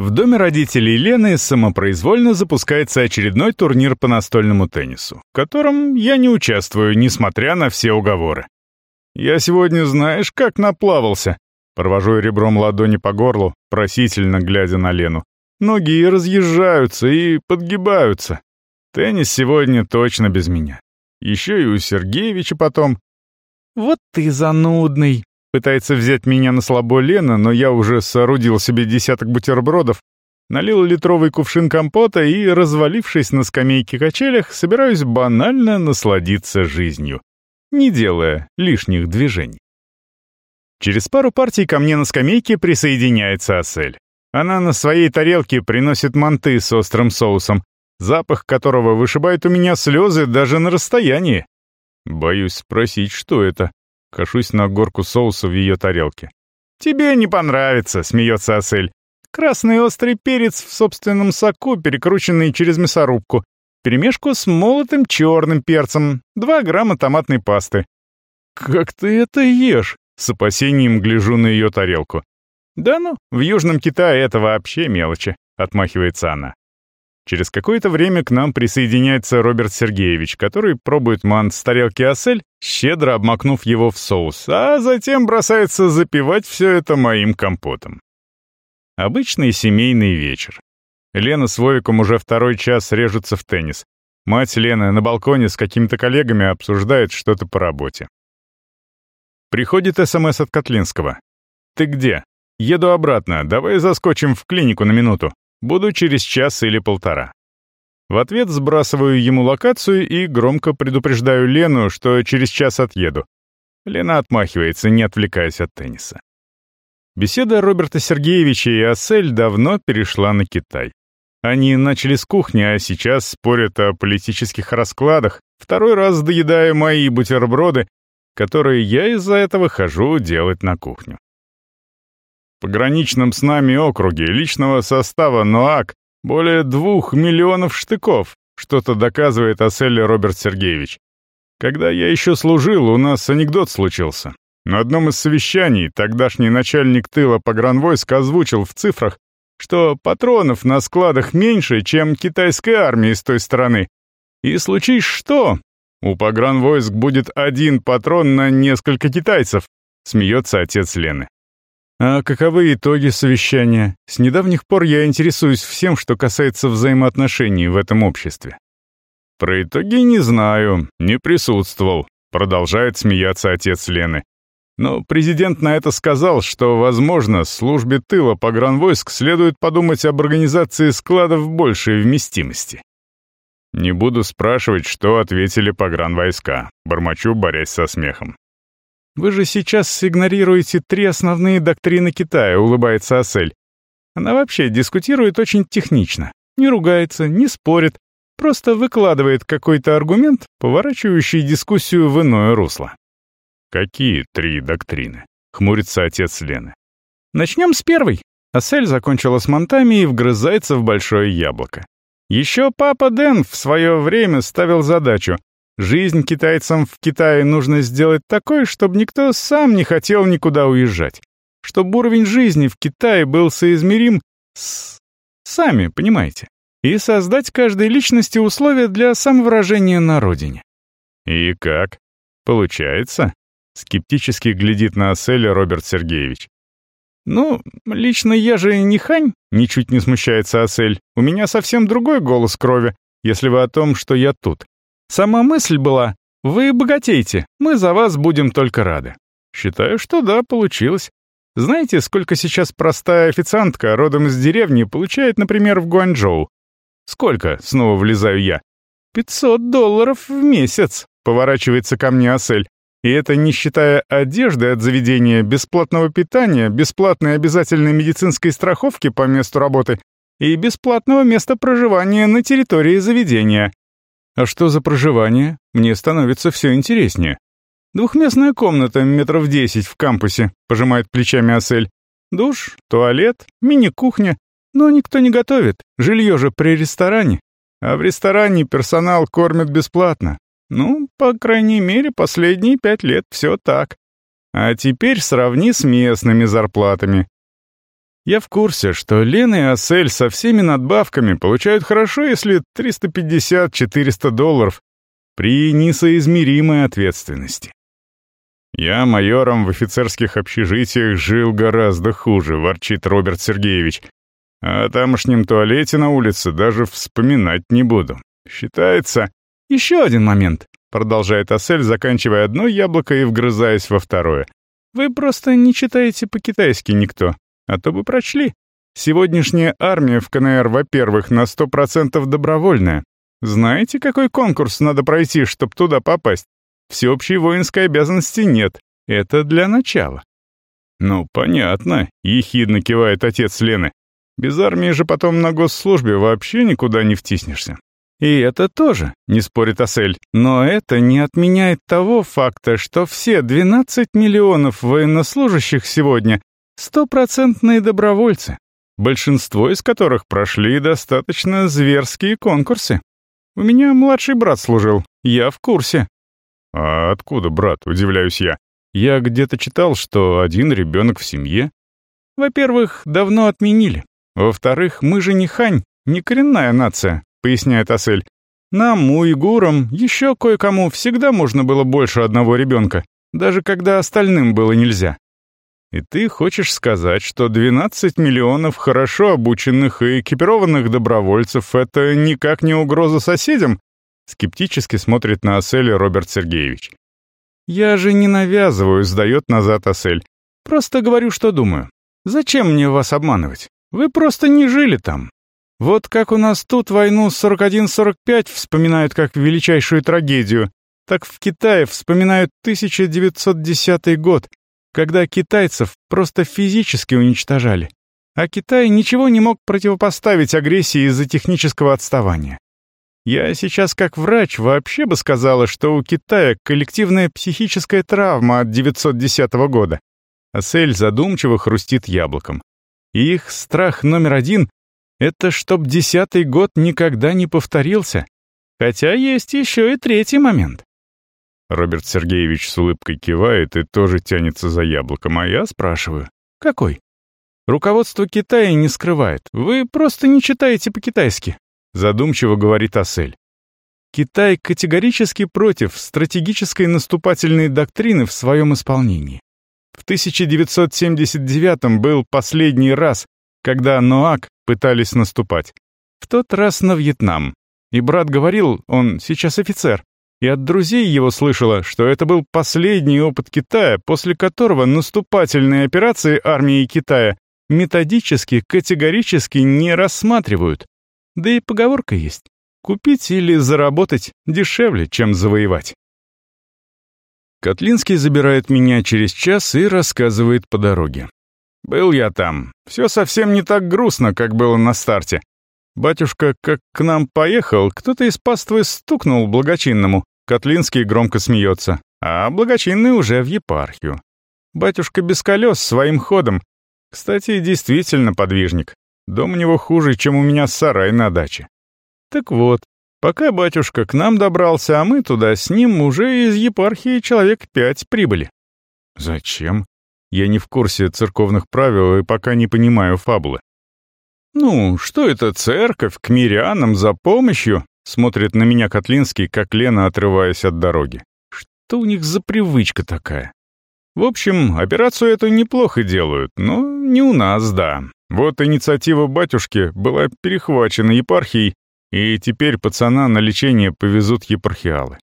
В доме родителей Лены самопроизвольно запускается очередной турнир по настольному теннису, в котором я не участвую, несмотря на все уговоры. «Я сегодня знаешь, как наплавался?» Провожу ребром ладони по горлу, просительно глядя на Лену. Ноги разъезжаются и подгибаются. Теннис сегодня точно без меня. Еще и у Сергеевича потом. «Вот ты занудный!» Пытается взять меня на слабо Лена, но я уже соорудил себе десяток бутербродов, налил литровый кувшин компота и, развалившись на скамейке-качелях, собираюсь банально насладиться жизнью, не делая лишних движений. Через пару партий ко мне на скамейке присоединяется Асель. Она на своей тарелке приносит манты с острым соусом, запах которого вышибает у меня слезы даже на расстоянии. Боюсь спросить, что это. Кашусь на горку соуса в ее тарелке. «Тебе не понравится», — смеется Асель. «Красный острый перец в собственном соку, перекрученный через мясорубку. Перемешку с молотым черным перцем. Два грамма томатной пасты». «Как ты это ешь?» — с опасением гляжу на ее тарелку. «Да ну, в Южном Китае это вообще мелочи», — отмахивается она. Через какое-то время к нам присоединяется Роберт Сергеевич, который пробует мант с тарелки осель, щедро обмакнув его в соус, а затем бросается запивать все это моим компотом. Обычный семейный вечер. Лена с Вовиком уже второй час режутся в теннис. Мать Лены на балконе с какими-то коллегами обсуждает что-то по работе. Приходит СМС от Котлинского. «Ты где? Еду обратно, давай заскочим в клинику на минуту. Буду через час или полтора. В ответ сбрасываю ему локацию и громко предупреждаю Лену, что через час отъеду. Лена отмахивается, не отвлекаясь от тенниса. Беседа Роберта Сергеевича и Ассель давно перешла на Китай. Они начали с кухни, а сейчас спорят о политических раскладах, второй раз доедая мои бутерброды, которые я из-за этого хожу делать на кухню пограничном с нами округе личного состава НОАК более двух миллионов штыков, что-то доказывает Аселли Роберт Сергеевич. Когда я еще служил, у нас анекдот случился. На одном из совещаний тогдашний начальник тыла погранвойск озвучил в цифрах, что патронов на складах меньше, чем китайской армии с той стороны. И случись что, у погранвойск будет один патрон на несколько китайцев, смеется отец Лены. А каковы итоги совещания? С недавних пор я интересуюсь всем, что касается взаимоотношений в этом обществе. Про итоги не знаю, не присутствовал, продолжает смеяться отец Лены. Но президент на это сказал, что, возможно, службе тыла погранвойск следует подумать об организации складов большей вместимости. Не буду спрашивать, что ответили погранвойска, бормочу, борясь со смехом. Вы же сейчас игнорируете три основные доктрины Китая, улыбается Асель. Она вообще дискутирует очень технично. Не ругается, не спорит, просто выкладывает какой-то аргумент, поворачивающий дискуссию в иное русло. «Какие три доктрины?» — хмурится отец Лены. «Начнем с первой». Асель закончила с монтами и вгрызается в большое яблоко. Еще папа Дэн в свое время ставил задачу Жизнь китайцам в Китае нужно сделать такой, чтобы никто сам не хотел никуда уезжать. Чтобы уровень жизни в Китае был соизмерим с... Сами, понимаете. И создать каждой личности условия для самовыражения на родине. И как? Получается? Скептически глядит на Аселя Роберт Сергеевич. «Ну, лично я же не хань», — ничуть не смущается Асель. «У меня совсем другой голос крови, если вы о том, что я тут. Сама мысль была «Вы богатеете, мы за вас будем только рады». Считаю, что да, получилось. Знаете, сколько сейчас простая официантка родом из деревни получает, например, в Гуанчжоу? Сколько? Снова влезаю я. «Пятьсот долларов в месяц», — поворачивается ко мне Асель. И это не считая одежды от заведения, бесплатного питания, бесплатной обязательной медицинской страховки по месту работы и бесплатного места проживания на территории заведения. А что за проживание? Мне становится все интереснее. Двухместная комната метров десять в кампусе, пожимает плечами Асель. Душ, туалет, мини-кухня. Но никто не готовит, жилье же при ресторане. А в ресторане персонал кормят бесплатно. Ну, по крайней мере, последние пять лет все так. А теперь сравни с местными зарплатами. Я в курсе, что Лена и Асель со всеми надбавками получают хорошо, если 350-400 долларов при несоизмеримой ответственности. «Я майором в офицерских общежитиях жил гораздо хуже», — ворчит Роберт Сергеевич. «О тамошнем туалете на улице даже вспоминать не буду. Считается...» «Еще один момент», — продолжает Асель, заканчивая одно яблоко и вгрызаясь во второе. «Вы просто не читаете по-китайски никто, а то бы прочли. Сегодняшняя армия в КНР, во-первых, на сто процентов добровольная. Знаете, какой конкурс надо пройти, чтобы туда попасть? Всеобщей воинской обязанности нет. Это для начала». «Ну, понятно», — ехидно кивает отец Лены. «Без армии же потом на госслужбе вообще никуда не втиснешься». «И это тоже», — не спорит Асель, «но это не отменяет того факта, что все 12 миллионов военнослужащих сегодня — стопроцентные добровольцы, большинство из которых прошли достаточно зверские конкурсы. У меня младший брат служил, я в курсе. «А откуда, брат?» — удивляюсь я. «Я где-то читал, что один ребенок в семье». «Во-первых, давно отменили. Во-вторых, мы же не хань, не коренная нация», — поясняет Асель. «Нам, уйгурам, еще кое-кому всегда можно было больше одного ребенка, даже когда остальным было нельзя». «И ты хочешь сказать, что 12 миллионов хорошо обученных и экипированных добровольцев — это никак не угроза соседям?» Скептически смотрит на Асель Роберт Сергеевич. «Я же не навязываю», — сдает назад Асель. «Просто говорю, что думаю. Зачем мне вас обманывать? Вы просто не жили там. Вот как у нас тут войну 41-45 вспоминают как величайшую трагедию, так в Китае вспоминают 1910 год, когда китайцев просто физически уничтожали. А Китай ничего не мог противопоставить агрессии из-за технического отставания. Я сейчас как врач вообще бы сказала, что у Китая коллективная психическая травма от 910 года. Асель задумчиво хрустит яблоком. Их страх номер один — это чтоб десятый год никогда не повторился. Хотя есть еще и третий момент. Роберт Сергеевич с улыбкой кивает и тоже тянется за яблоком, а я спрашиваю, какой? Руководство Китая не скрывает, вы просто не читаете по-китайски задумчиво говорит Асель. Китай категорически против стратегической наступательной доктрины в своем исполнении. В 1979 был последний раз, когда Ноак пытались наступать. В тот раз на Вьетнам. И брат говорил, он сейчас офицер, и от друзей его слышала, что это был последний опыт Китая, после которого наступательные операции армии Китая методически, категорически не рассматривают. Да и поговорка есть. Купить или заработать дешевле, чем завоевать. Котлинский забирает меня через час и рассказывает по дороге. «Был я там. Все совсем не так грустно, как было на старте. Батюшка, как к нам поехал, кто-то из паствы стукнул благочинному. Котлинский громко смеется, а благочинный уже в епархию. Батюшка без колес, своим ходом. Кстати, действительно подвижник. Дом у него хуже, чем у меня сарай на даче. Так вот, пока батюшка к нам добрался, а мы туда с ним уже из епархии человек пять прибыли. Зачем? Я не в курсе церковных правил и пока не понимаю фабулы. «Ну, что это церковь к мирянам за помощью?» Смотрит на меня Котлинский, как Лена, отрываясь от дороги. Что у них за привычка такая? В общем, операцию эту неплохо делают, но не у нас, да. Вот инициатива батюшки была перехвачена епархией, и теперь пацана на лечение повезут епархиалы.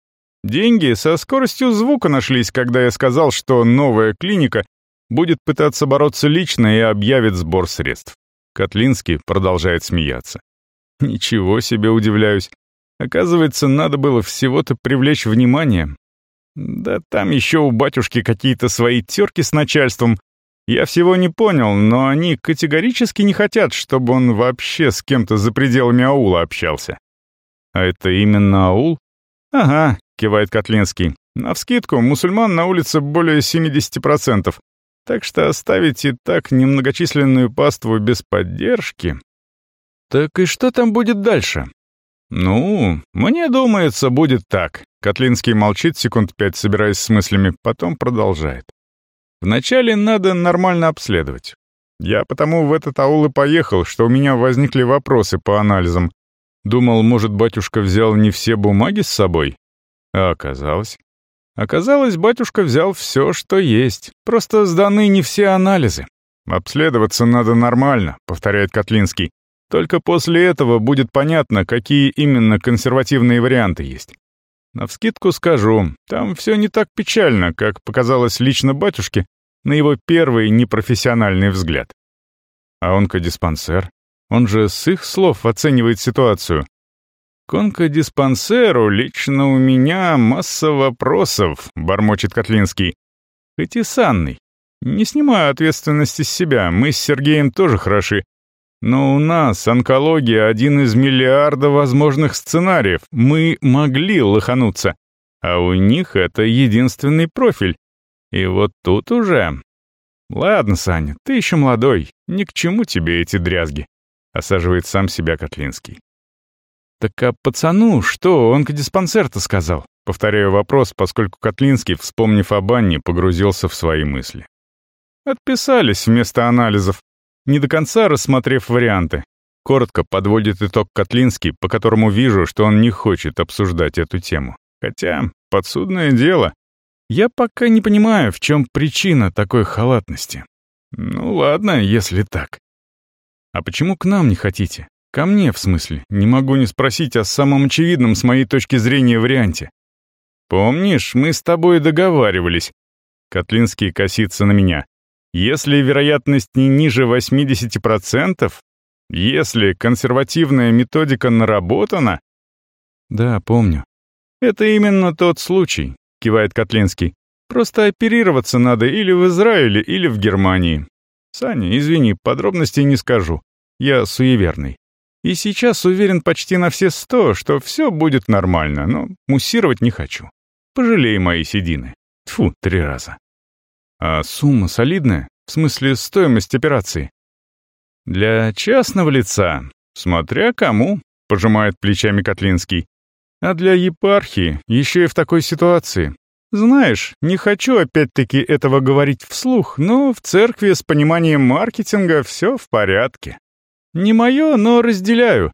Деньги со скоростью звука нашлись, когда я сказал, что новая клиника будет пытаться бороться лично и объявит сбор средств. Котлинский продолжает смеяться. Ничего себе удивляюсь. Оказывается, надо было всего-то привлечь внимание. Да там еще у батюшки какие-то свои терки с начальством, я всего не понял, но они категорически не хотят, чтобы он вообще с кем-то за пределами аула общался. А это именно аул? Ага, кивает Котлинский. Навскидку, мусульман на улице более 70%. Так что оставить и так немногочисленную паству без поддержки... Так и что там будет дальше? Ну, мне думается, будет так. Котлинский молчит секунд пять, собираясь с мыслями, потом продолжает. Вначале надо нормально обследовать. Я потому в этот аул и поехал, что у меня возникли вопросы по анализам. Думал, может, батюшка взял не все бумаги с собой? А оказалось... Оказалось, батюшка взял все, что есть. Просто сданы не все анализы. «Обследоваться надо нормально», — повторяет Котлинский. «Только после этого будет понятно, какие именно консервативные варианты есть. Навскидку скажу, там все не так печально, как показалось лично батюшке на его первый непрофессиональный взгляд. А онкодиспансер? Он же с их слов оценивает ситуацию. К онкодиспансеру лично у меня масса вопросов, бормочет Котлинский. Хоть и с Анной. Не снимаю ответственности с себя, мы с Сергеем тоже хороши, но у нас онкология — один из миллиарда возможных сценариев. Мы могли лохануться. А у них это единственный профиль. И вот тут уже... «Ладно, Саня, ты еще молодой. Ни к чему тебе эти дрязги», — осаживает сам себя Котлинский. «Так а пацану что онкодиспансер-то сказал?» Повторяю вопрос, поскольку Котлинский, вспомнив о банне, погрузился в свои мысли. Отписались вместо анализов не до конца рассмотрев варианты. Коротко подводит итог Котлинский, по которому вижу, что он не хочет обсуждать эту тему. Хотя, подсудное дело. Я пока не понимаю, в чем причина такой халатности. Ну ладно, если так. А почему к нам не хотите? Ко мне, в смысле. Не могу не спросить о самом очевидном с моей точки зрения варианте. Помнишь, мы с тобой договаривались. Котлинский косится на меня. Если вероятность не ниже 80%, если консервативная методика наработана... Да, помню. Это именно тот случай, кивает Котлинский. Просто оперироваться надо или в Израиле, или в Германии. Саня, извини, подробностей не скажу. Я суеверный. И сейчас уверен почти на все сто, что все будет нормально, но муссировать не хочу. Пожалей мои седины. Тфу, три раза. А сумма солидная? В смысле, стоимость операции? Для частного лица, смотря кому, пожимает плечами Котлинский. А для епархии, еще и в такой ситуации. Знаешь, не хочу опять-таки этого говорить вслух, но в церкви с пониманием маркетинга все в порядке. Не мое, но разделяю.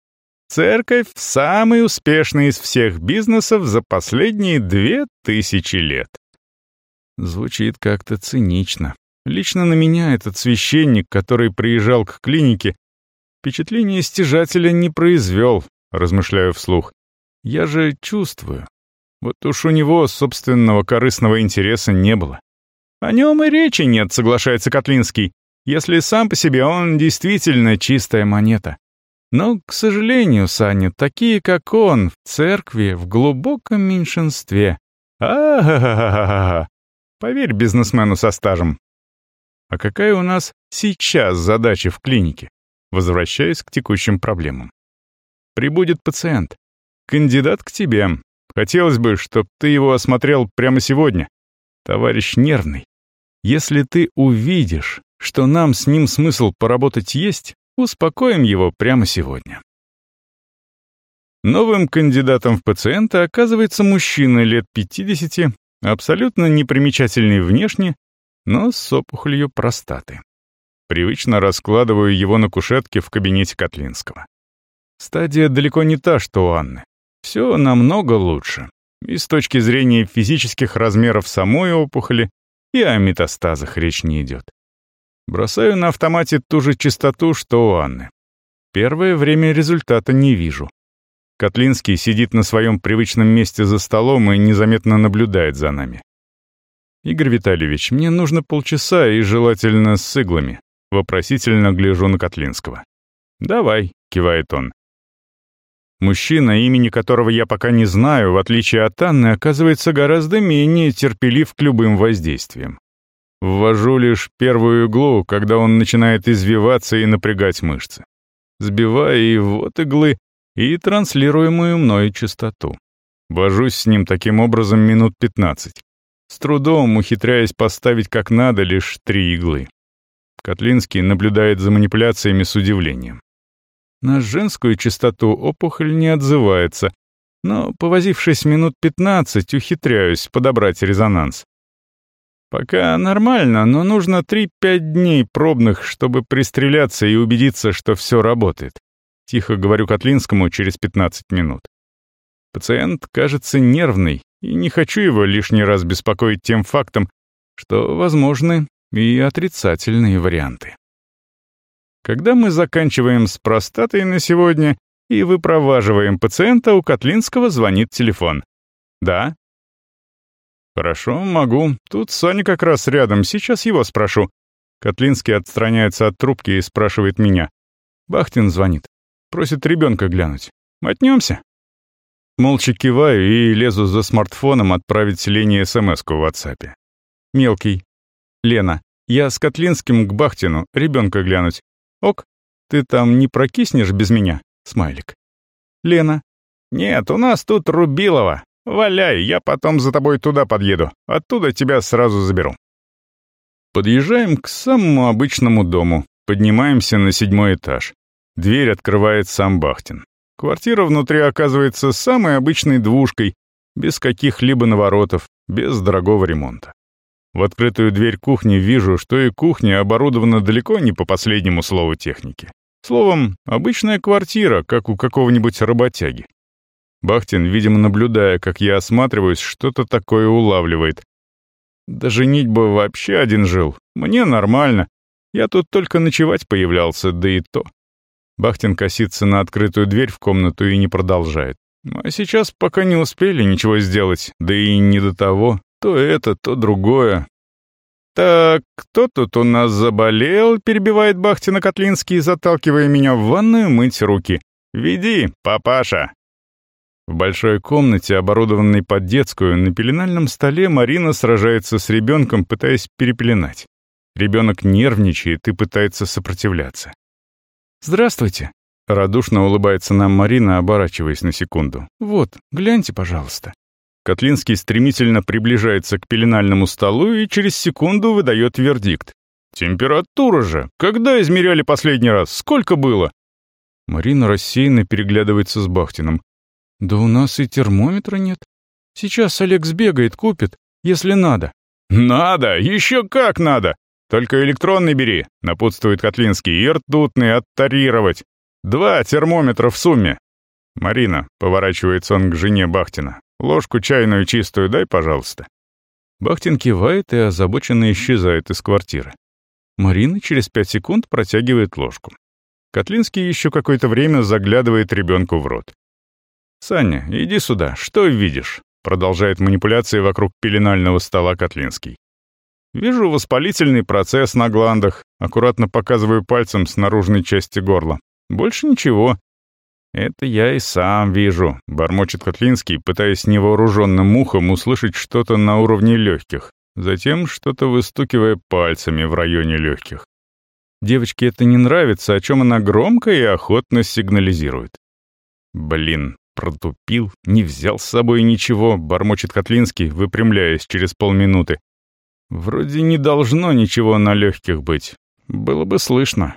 Церковь — самый успешный из всех бизнесов за последние две тысячи лет. Звучит как-то цинично. Лично на меня этот священник, который приезжал к клинике, впечатление стяжателя не произвел, размышляю вслух. Я же чувствую. Вот уж у него собственного корыстного интереса не было. О нем и речи нет, соглашается Котлинский, если сам по себе он действительно чистая монета. Но, к сожалению, Саня, такие, как он, в церкви в глубоком меньшинстве. А-ха-ха-ха-ха. Поверь бизнесмену со стажем. А какая у нас сейчас задача в клинике? Возвращаясь к текущим проблемам. Прибудет пациент. Кандидат к тебе. Хотелось бы, чтобы ты его осмотрел прямо сегодня. Товарищ нервный. Если ты увидишь, что нам с ним смысл поработать есть, успокоим его прямо сегодня. Новым кандидатом в пациенты оказывается мужчина лет 50, Абсолютно непримечательный внешне, но с опухолью простаты. Привычно раскладываю его на кушетке в кабинете Котлинского. Стадия далеко не та, что у Анны. Все намного лучше. И с точки зрения физических размеров самой опухоли, и о метастазах речь не идет. Бросаю на автомате ту же частоту, что у Анны. Первое время результата не вижу. Котлинский сидит на своем привычном месте за столом и незаметно наблюдает за нами. «Игорь Витальевич, мне нужно полчаса и желательно с иглами». Вопросительно гляжу на Котлинского. «Давай», — кивает он. Мужчина, имени которого я пока не знаю, в отличие от Анны, оказывается гораздо менее терпелив к любым воздействиям. Ввожу лишь первую иглу, когда он начинает извиваться и напрягать мышцы. Сбивая и вот иглы, и транслируемую мной частоту. Вожусь с ним таким образом минут 15, с трудом ухитряясь поставить как надо лишь три иглы. Котлинский наблюдает за манипуляциями с удивлением. На женскую частоту опухоль не отзывается, но, повозившись минут 15, ухитряюсь подобрать резонанс. Пока нормально, но нужно 3-5 дней пробных, чтобы пристреляться и убедиться, что все работает. Тихо говорю Котлинскому через 15 минут. Пациент кажется нервный, и не хочу его лишний раз беспокоить тем фактом, что возможны и отрицательные варианты. Когда мы заканчиваем с простатой на сегодня и выпроваживаем пациента, у Котлинского звонит телефон. «Да?» «Хорошо, могу. Тут Саня как раз рядом, сейчас его спрошу». Котлинский отстраняется от трубки и спрашивает меня. Бахтин звонит. Просит ребенка глянуть. Мотнемся? Молча киваю и лезу за смартфоном отправить Лене смс в WhatsApp. Мелкий. Лена, я с Котлинским к Бахтину, ребенка глянуть. Ок, ты там не прокиснешь без меня? Смайлик. Лена. Нет, у нас тут Рубилова. Валяй, я потом за тобой туда подъеду. Оттуда тебя сразу заберу. Подъезжаем к самому обычному дому. Поднимаемся на седьмой этаж. Дверь открывает сам Бахтин. Квартира внутри оказывается самой обычной двушкой, без каких-либо наворотов, без дорогого ремонта. В открытую дверь кухни вижу, что и кухня оборудована далеко не по последнему слову техники. Словом, обычная квартира, как у какого-нибудь работяги. Бахтин, видимо, наблюдая, как я осматриваюсь, что-то такое улавливает. Да женить бы вообще один жил. Мне нормально. Я тут только ночевать появлялся, да и то. Бахтин косится на открытую дверь в комнату и не продолжает. А сейчас пока не успели ничего сделать, да и не до того. То это, то другое. «Так, кто тут у нас заболел?» — перебивает Бахтина Котлинский, заталкивая меня в ванную мыть руки. «Веди, папаша!» В большой комнате, оборудованной под детскую, на пеленальном столе Марина сражается с ребенком, пытаясь перепеленать. Ребенок нервничает и пытается сопротивляться. «Здравствуйте!» — радушно улыбается нам Марина, оборачиваясь на секунду. «Вот, гляньте, пожалуйста». Котлинский стремительно приближается к пеленальному столу и через секунду выдает вердикт. «Температура же! Когда измеряли последний раз? Сколько было?» Марина рассеянно переглядывается с Бахтиным. «Да у нас и термометра нет. Сейчас Олег сбегает, купит, если надо». «Надо! Еще как надо! «Только электронный бери», — напутствует Котлинский, — «и ртутный оттарировать. Два термометра в сумме». «Марина», — поворачивается он к жене Бахтина, — «ложку чайную чистую дай, пожалуйста». Бахтин кивает и озабоченно исчезает из квартиры. Марина через пять секунд протягивает ложку. Котлинский еще какое-то время заглядывает ребенку в рот. «Саня, иди сюда, что видишь?» Продолжает манипуляции вокруг пеленального стола Котлинский. Вижу воспалительный процесс на гландах, аккуратно показываю пальцем с наружной части горла. Больше ничего. Это я и сам вижу, бормочет Котлинский, пытаясь невооруженным ухом услышать что-то на уровне легких, затем что-то выстукивая пальцами в районе легких. Девочке это не нравится, о чем она громко и охотно сигнализирует. Блин, протупил, не взял с собой ничего, бормочет Котлинский, выпрямляясь через полминуты. Вроде не должно ничего на легких быть. Было бы слышно.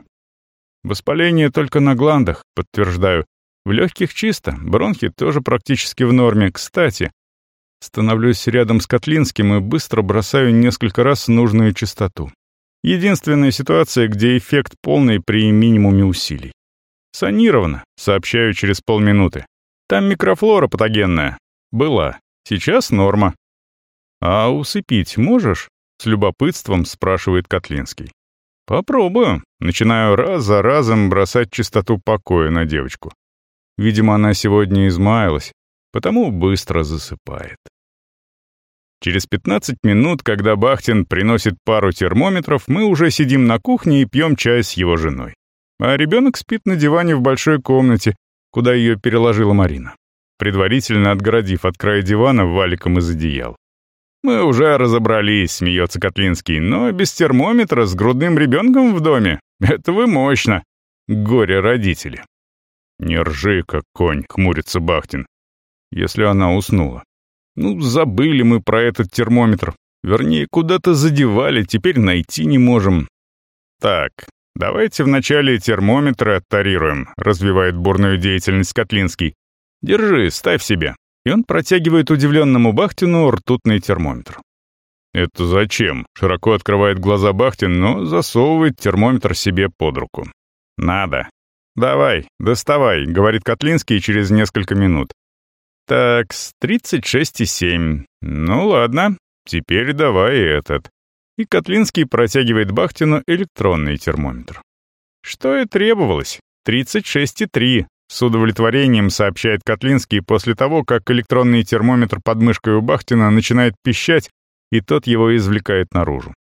Воспаление только на гландах, подтверждаю. В легких чисто, бронхи тоже практически в норме. Кстати, становлюсь рядом с Котлинским и быстро бросаю несколько раз нужную частоту. Единственная ситуация, где эффект полный при минимуме усилий. Санировано, сообщаю через полминуты. Там микрофлора патогенная. Была. Сейчас норма. А усыпить можешь? С любопытством спрашивает Котлинский. Попробую. Начинаю раз за разом бросать чистоту покоя на девочку. Видимо, она сегодня измаялась, потому быстро засыпает. Через 15 минут, когда Бахтин приносит пару термометров, мы уже сидим на кухне и пьем чай с его женой. А ребенок спит на диване в большой комнате, куда ее переложила Марина, предварительно отгородив от края дивана валиком из одеял. «Мы уже разобрались», — смеется Котлинский, «но без термометра с грудным ребенком в доме. Это вы мощно. Горе родители». «Не ржи, как конь», — хмурится Бахтин. «Если она уснула». «Ну, забыли мы про этот термометр. Вернее, куда-то задевали, теперь найти не можем». «Так, давайте вначале термометры оттарируем», — развивает бурную деятельность Котлинский. «Держи, ставь себе» и он протягивает удивленному Бахтину ртутный термометр. «Это зачем?» — широко открывает глаза Бахтин, но засовывает термометр себе под руку. «Надо. Давай, доставай», — говорит Котлинский через несколько минут. «Так, с 36,7. Ну ладно, теперь давай этот». И Котлинский протягивает Бахтину электронный термометр. Что и требовалось. 36,3. С удовлетворением сообщает Котлинский после того, как электронный термометр под мышкой у Бахтина начинает пищать, и тот его извлекает наружу.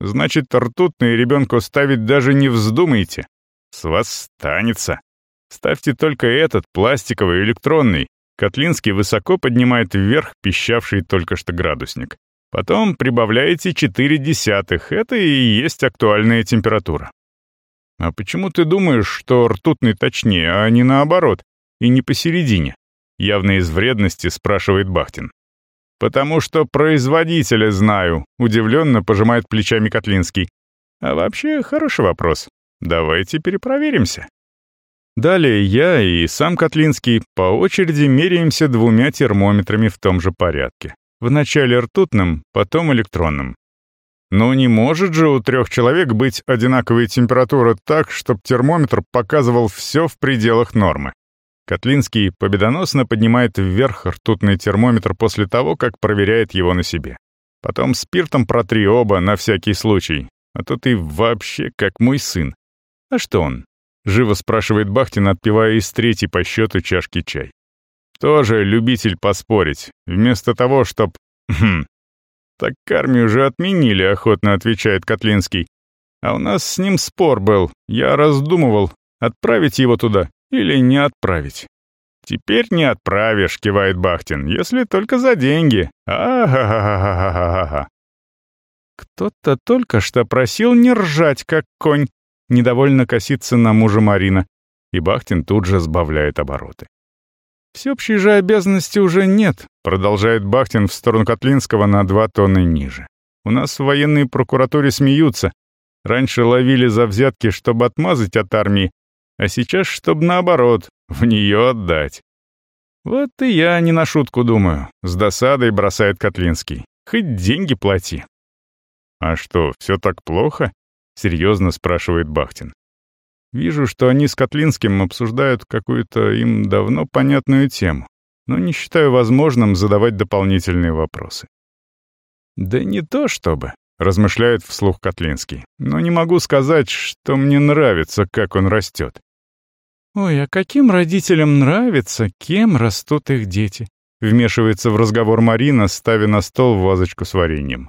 Значит, ртутный ребенку ставить даже не вздумайте. С вас станется. Ставьте только этот, пластиковый, электронный. Котлинский высоко поднимает вверх пищавший только что градусник. Потом прибавляете 4 десятых, это и есть актуальная температура. А почему ты думаешь, что ртутный точнее, а не наоборот, и не посередине? Явно из вредности спрашивает Бахтин. «Потому что производителя знаю», — удивленно пожимает плечами Котлинский. «А вообще, хороший вопрос. Давайте перепроверимся». Далее я и сам Котлинский по очереди меряемся двумя термометрами в том же порядке. Вначале ртутным, потом электронным. Но не может же у трех человек быть одинаковая температура так, чтобы термометр показывал все в пределах нормы. Котлинский победоносно поднимает вверх ртутный термометр после того, как проверяет его на себе. Потом спиртом протри оба на всякий случай, а то ты вообще как мой сын. А что он? Живо спрашивает Бахтин, отпивая из третьей по счету чашки чай. Тоже любитель поспорить. Вместо того, чтоб... Так армию же отменили, охотно отвечает Котлинский. А у нас с ним спор был. Я раздумывал, отправить его туда или не отправить. «Теперь не отправишь», — кивает Бахтин, — «если только за деньги. А-ха-ха-ха-ха-ха-ха». Кто-то только что просил не ржать, как конь. Недовольно косится на мужа Марина, и Бахтин тут же сбавляет обороты. «Всеобщей же обязанности уже нет», — продолжает Бахтин в сторону Котлинского на два тонны ниже. «У нас в военной прокуратуре смеются. Раньше ловили за взятки, чтобы отмазать от армии, а сейчас, чтобы наоборот, в нее отдать. Вот и я не на шутку думаю, с досадой бросает Котлинский. Хоть деньги плати. А что, все так плохо? Серьезно спрашивает Бахтин. Вижу, что они с Котлинским обсуждают какую-то им давно понятную тему, но не считаю возможным задавать дополнительные вопросы. «Да не то чтобы», — размышляет вслух Котлинский, «но не могу сказать, что мне нравится, как он растет. «Ой, а каким родителям нравится, кем растут их дети?» Вмешивается в разговор Марина, ставя на стол вазочку с вареньем.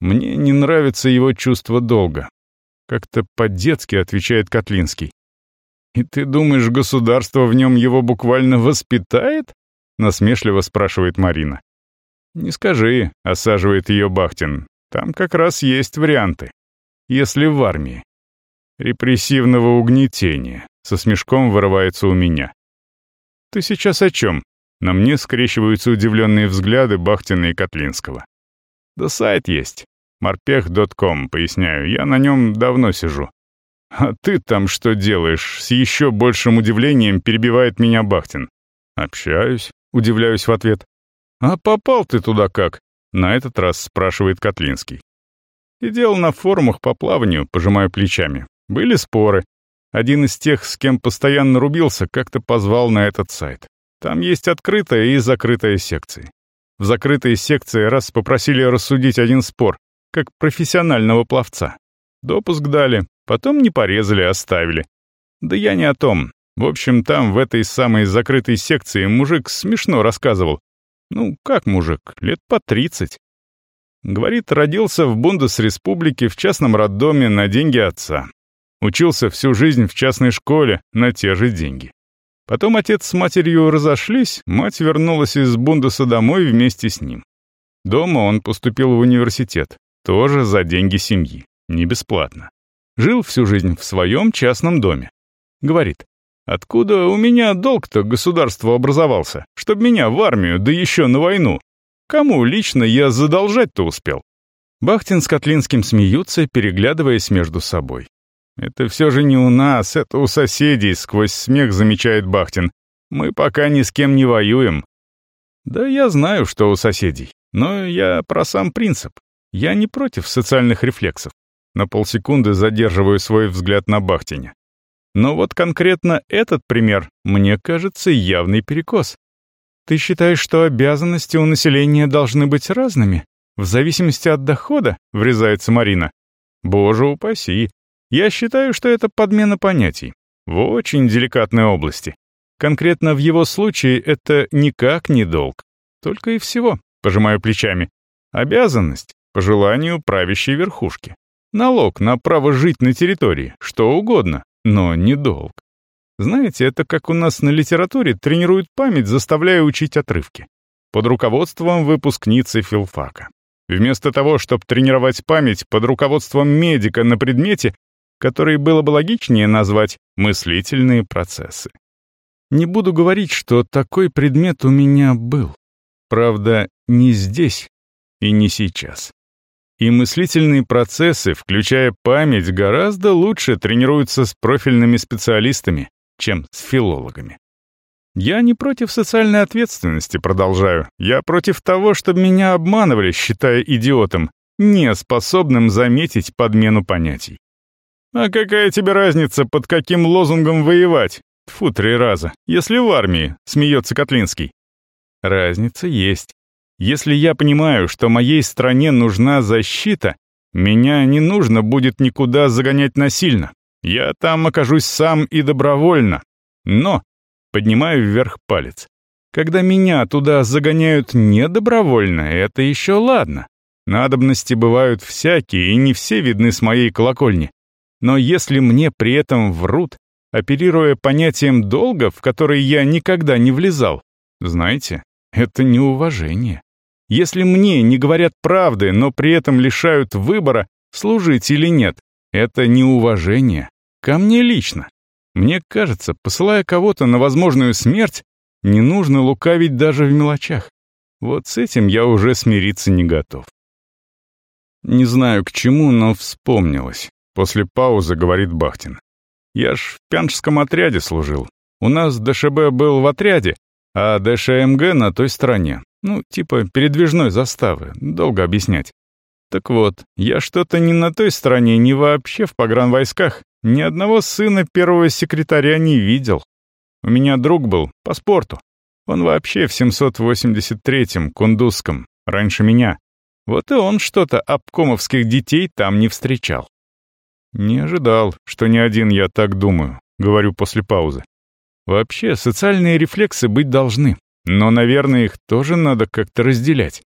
«Мне не нравится его чувство долга». Как-то по-детски отвечает Котлинский. «И ты думаешь, государство в нем его буквально воспитает?» Насмешливо спрашивает Марина. «Не скажи», — осаживает ее Бахтин. «Там как раз есть варианты. Если в армии. Репрессивного угнетения, со смешком вырывается у меня. «Ты сейчас о чем?» На мне скрещиваются удивленные взгляды Бахтина и Котлинского. «Да сайт есть. Морпех.ком, поясняю, я на нем давно сижу. А ты там что делаешь?» С еще большим удивлением перебивает меня Бахтин. «Общаюсь», — удивляюсь в ответ. «А попал ты туда как?» — на этот раз спрашивает Котлинский. «Сидел на форумах по плаванию, пожимаю плечами. Были споры. Один из тех, с кем постоянно рубился, как-то позвал на этот сайт. Там есть открытая и закрытая секции. В закрытой секции раз попросили рассудить один спор, как профессионального пловца. Допуск дали, потом не порезали, оставили. Да я не о том. В общем, там, в этой самой закрытой секции, мужик смешно рассказывал. Ну, как мужик, лет по тридцать. Говорит, родился в Бундесреспублике в частном роддоме на деньги отца. Учился всю жизнь в частной школе на те же деньги. Потом отец с матерью разошлись, мать вернулась из Бундеса домой вместе с ним. Дома он поступил в университет, тоже за деньги семьи, не бесплатно. Жил всю жизнь в своем частном доме. Говорит, откуда у меня долг-то государству образовался, чтоб меня в армию, да еще на войну? Кому лично я задолжать-то успел? Бахтин с Котлинским смеются, переглядываясь между собой. «Это все же не у нас, это у соседей», — сквозь смех замечает Бахтин. «Мы пока ни с кем не воюем». «Да я знаю, что у соседей, но я про сам принцип. Я не против социальных рефлексов. На полсекунды задерживаю свой взгляд на Бахтине. Но вот конкретно этот пример, мне кажется, явный перекос. Ты считаешь, что обязанности у населения должны быть разными? В зависимости от дохода, врезается Марина. Боже упаси. Я считаю, что это подмена понятий. В очень деликатной области. Конкретно в его случае это никак не долг. Только и всего, пожимаю плечами. Обязанность, по желанию правящей верхушки. Налог на право жить на территории, что угодно, но не долг. Знаете, это как у нас на литературе тренируют память, заставляя учить отрывки. Под руководством выпускницы филфака. Вместо того, чтобы тренировать память под руководством медика на предмете, который было бы логичнее назвать мыслительные процессы. Не буду говорить, что такой предмет у меня был. Правда, не здесь и не сейчас. И мыслительные процессы, включая память, гораздо лучше тренируются с профильными специалистами, чем с филологами. Я не против социальной ответственности, продолжаю. Я против того, чтобы меня обманывали, считая идиотом, не способным заметить подмену понятий. А какая тебе разница, под каким лозунгом воевать? Фу, три раза. Если в армии, смеется Котлинский. Разница есть. Если я понимаю, что моей стране нужна защита, меня не нужно будет никуда загонять насильно. Я там окажусь сам и добровольно. Но, поднимаю вверх палец, когда меня туда загоняют недобровольно, это еще ладно. Надобности бывают всякие, и не все видны с моей колокольни. Но если мне при этом врут, оперируя понятием долга, в который я никогда не влезал, знаете, это неуважение. Если мне не говорят правды, но при этом лишают выбора, служить или нет, это неуважение. Ко мне лично. Мне кажется, посылая кого-то на возможную смерть, не нужно лукавить даже в мелочах. Вот с этим я уже смириться не готов. Не знаю к чему, но вспомнилось. После паузы говорит Бахтин. Я ж в пянжском отряде служил. У нас ДШБ был в отряде, а ДШМГ на той стороне. Ну, типа передвижной заставы, долго объяснять. Так вот, я что-то не на той стороне, ни вообще в погранвойсках. Ни одного сына первого секретаря не видел. У меня друг был, по спорту. Он вообще в 783-м, Кундузском, раньше меня. Вот и он что-то обкомовских детей там не встречал. Не ожидал, что не один я так думаю, говорю после паузы. Вообще, социальные рефлексы быть должны. Но, наверное, их тоже надо как-то разделять.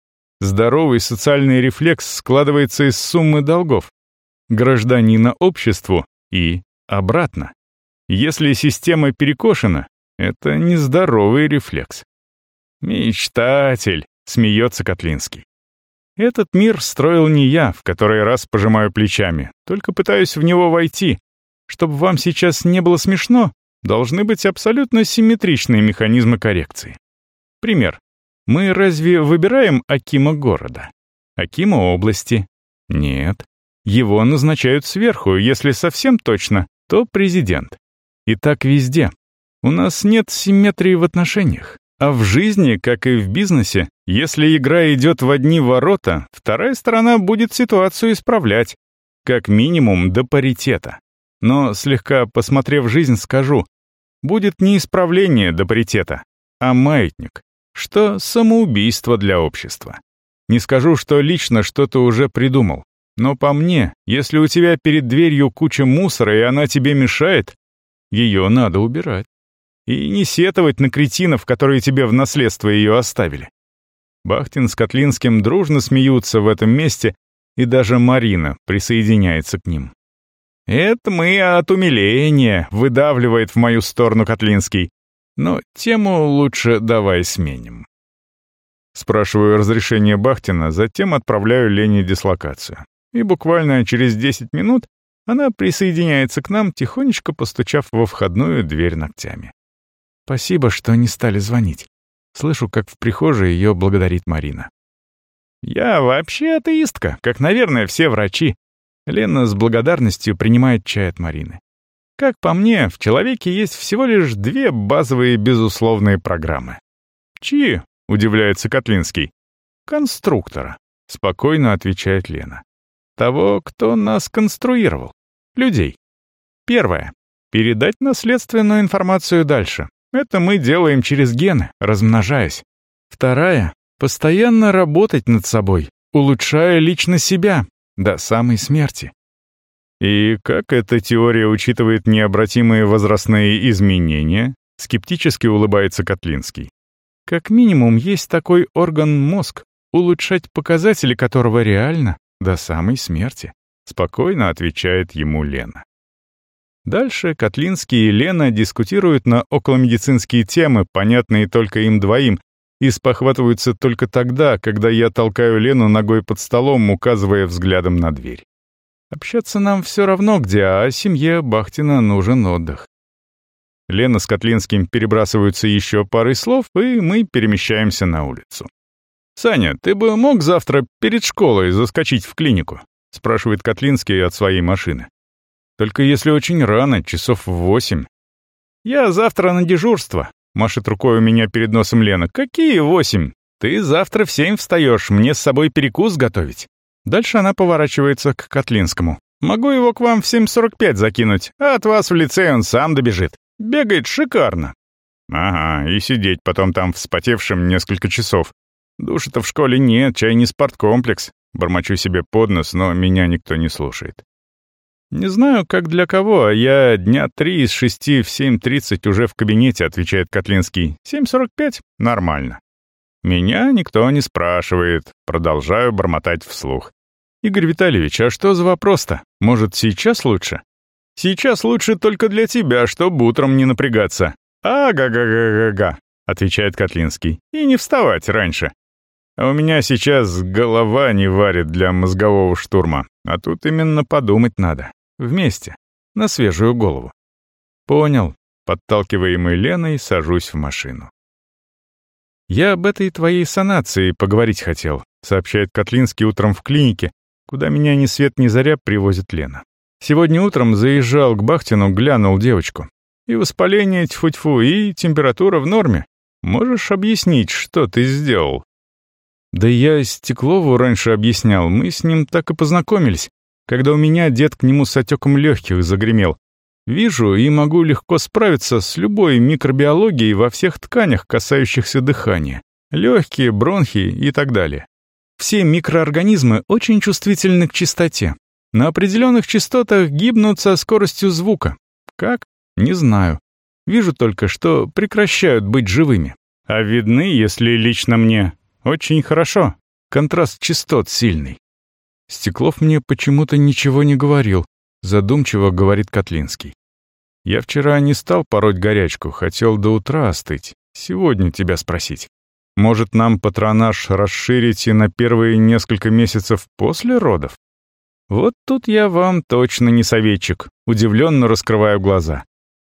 Здоровый социальный рефлекс складывается из суммы долгов. Гражданина обществу и обратно. Если система перекошена, это нездоровый рефлекс. «Мечтатель», — смеется Котлинский. «Этот мир строил не я, в который раз пожимаю плечами, только пытаюсь в него войти. Чтобы вам сейчас не было смешно, должны быть абсолютно симметричные механизмы коррекции. Пример. Мы разве выбираем Акима города? Акима области? Нет. Его назначают сверху, если совсем точно, то президент. И так везде. У нас нет симметрии в отношениях. А в жизни, как и в бизнесе, если игра идет в одни ворота, вторая сторона будет ситуацию исправлять. Как минимум до паритета. Но, слегка посмотрев жизнь, скажу, будет не исправление до паритета, а маятник что самоубийство для общества. Не скажу, что лично что-то уже придумал, но по мне, если у тебя перед дверью куча мусора и она тебе мешает, ее надо убирать. И не сетовать на кретинов, которые тебе в наследство ее оставили. Бахтин с Котлинским дружно смеются в этом месте, и даже Марина присоединяется к ним. «Это мы от умиления», — выдавливает в мою сторону Котлинский. Но тему лучше давай сменим. Спрашиваю разрешение Бахтина, затем отправляю Лене дислокацию. И буквально через 10 минут она присоединяется к нам, тихонечко постучав во входную дверь ногтями. «Спасибо, что не стали звонить». Слышу, как в прихожей ее благодарит Марина. «Я вообще атеистка, как, наверное, все врачи». Лена с благодарностью принимает чай от Марины. Как по мне, в человеке есть всего лишь две базовые безусловные программы. Чьи? — удивляется Котлинский. Конструктора. — спокойно отвечает Лена. «Того, кто нас конструировал. Людей. Первое. Передать наследственную информацию дальше. Это мы делаем через гены, размножаясь. Вторая. Постоянно работать над собой, улучшая лично себя, до самой смерти. И как эта теория учитывает необратимые возрастные изменения? Скептически улыбается Котлинский. Как минимум есть такой орган мозг, улучшать показатели которого реально до самой смерти. Спокойно отвечает ему Лена. Дальше Котлинский и Лена дискутируют на околомедицинские темы, понятные только им двоим, и спохватываются только тогда, когда я толкаю Лену ногой под столом, указывая взглядом на дверь. Общаться нам все равно где, а семье Бахтина нужен отдых. Лена с Котлинским перебрасываются еще парой слов, и мы перемещаемся на улицу. «Саня, ты бы мог завтра перед школой заскочить в клинику?» — спрашивает Котлинский от своей машины. «Только если очень рано, часов в восемь». «Я завтра на дежурство», — машет рукой у меня перед носом Лена. «Какие восемь? Ты завтра в семь встаешь, мне с собой перекус готовить». Дальше она поворачивается к Котлинскому. «Могу его к вам в 7.45 закинуть, а от вас в лице он сам добежит. Бегает шикарно». «Ага, и сидеть потом там вспотевшим несколько часов. Душа-то в школе нет, чай не спорткомплекс». Бормочу себе под нос, но меня никто не слушает. «Не знаю, как для кого, а я дня три из шести в 7.30 уже в кабинете», — отвечает Котлинский. «7.45? Нормально». Меня никто не спрашивает, продолжаю бормотать вслух. «Игорь Витальевич, а что за вопрос-то? Может, сейчас лучше?» «Сейчас лучше только для тебя, чтобы утром не напрягаться». «Ага-га-га-га-га», — отвечает Котлинский. «И не вставать раньше. А у меня сейчас голова не варит для мозгового штурма, а тут именно подумать надо. Вместе, на свежую голову». «Понял». Подталкиваемый Леной, сажусь в машину. «Я об этой твоей санации поговорить хотел», — сообщает Котлинский утром в клинике, куда меня ни свет ни заря привозит Лена. Сегодня утром заезжал к Бахтину, глянул девочку. И воспаление тьфу-тьфу, и температура в норме. Можешь объяснить, что ты сделал? Да я Стеклову раньше объяснял, мы с ним так и познакомились, когда у меня дед к нему с отеком легких загремел. Вижу и могу легко справиться с любой микробиологией во всех тканях, касающихся дыхания. Легкие, бронхи и так далее. Все микроорганизмы очень чувствительны к чистоте. На определенных частотах гибнут со скоростью звука. Как? Не знаю. Вижу только, что прекращают быть живыми. А видны, если лично мне, очень хорошо. Контраст частот сильный. Стеклов мне почему-то ничего не говорил, задумчиво говорит Котлинский. Я вчера не стал пороть горячку, хотел до утра остыть. Сегодня тебя спросить. Может, нам патронаж расширить и на первые несколько месяцев после родов? Вот тут я вам точно не советчик, удивленно раскрываю глаза.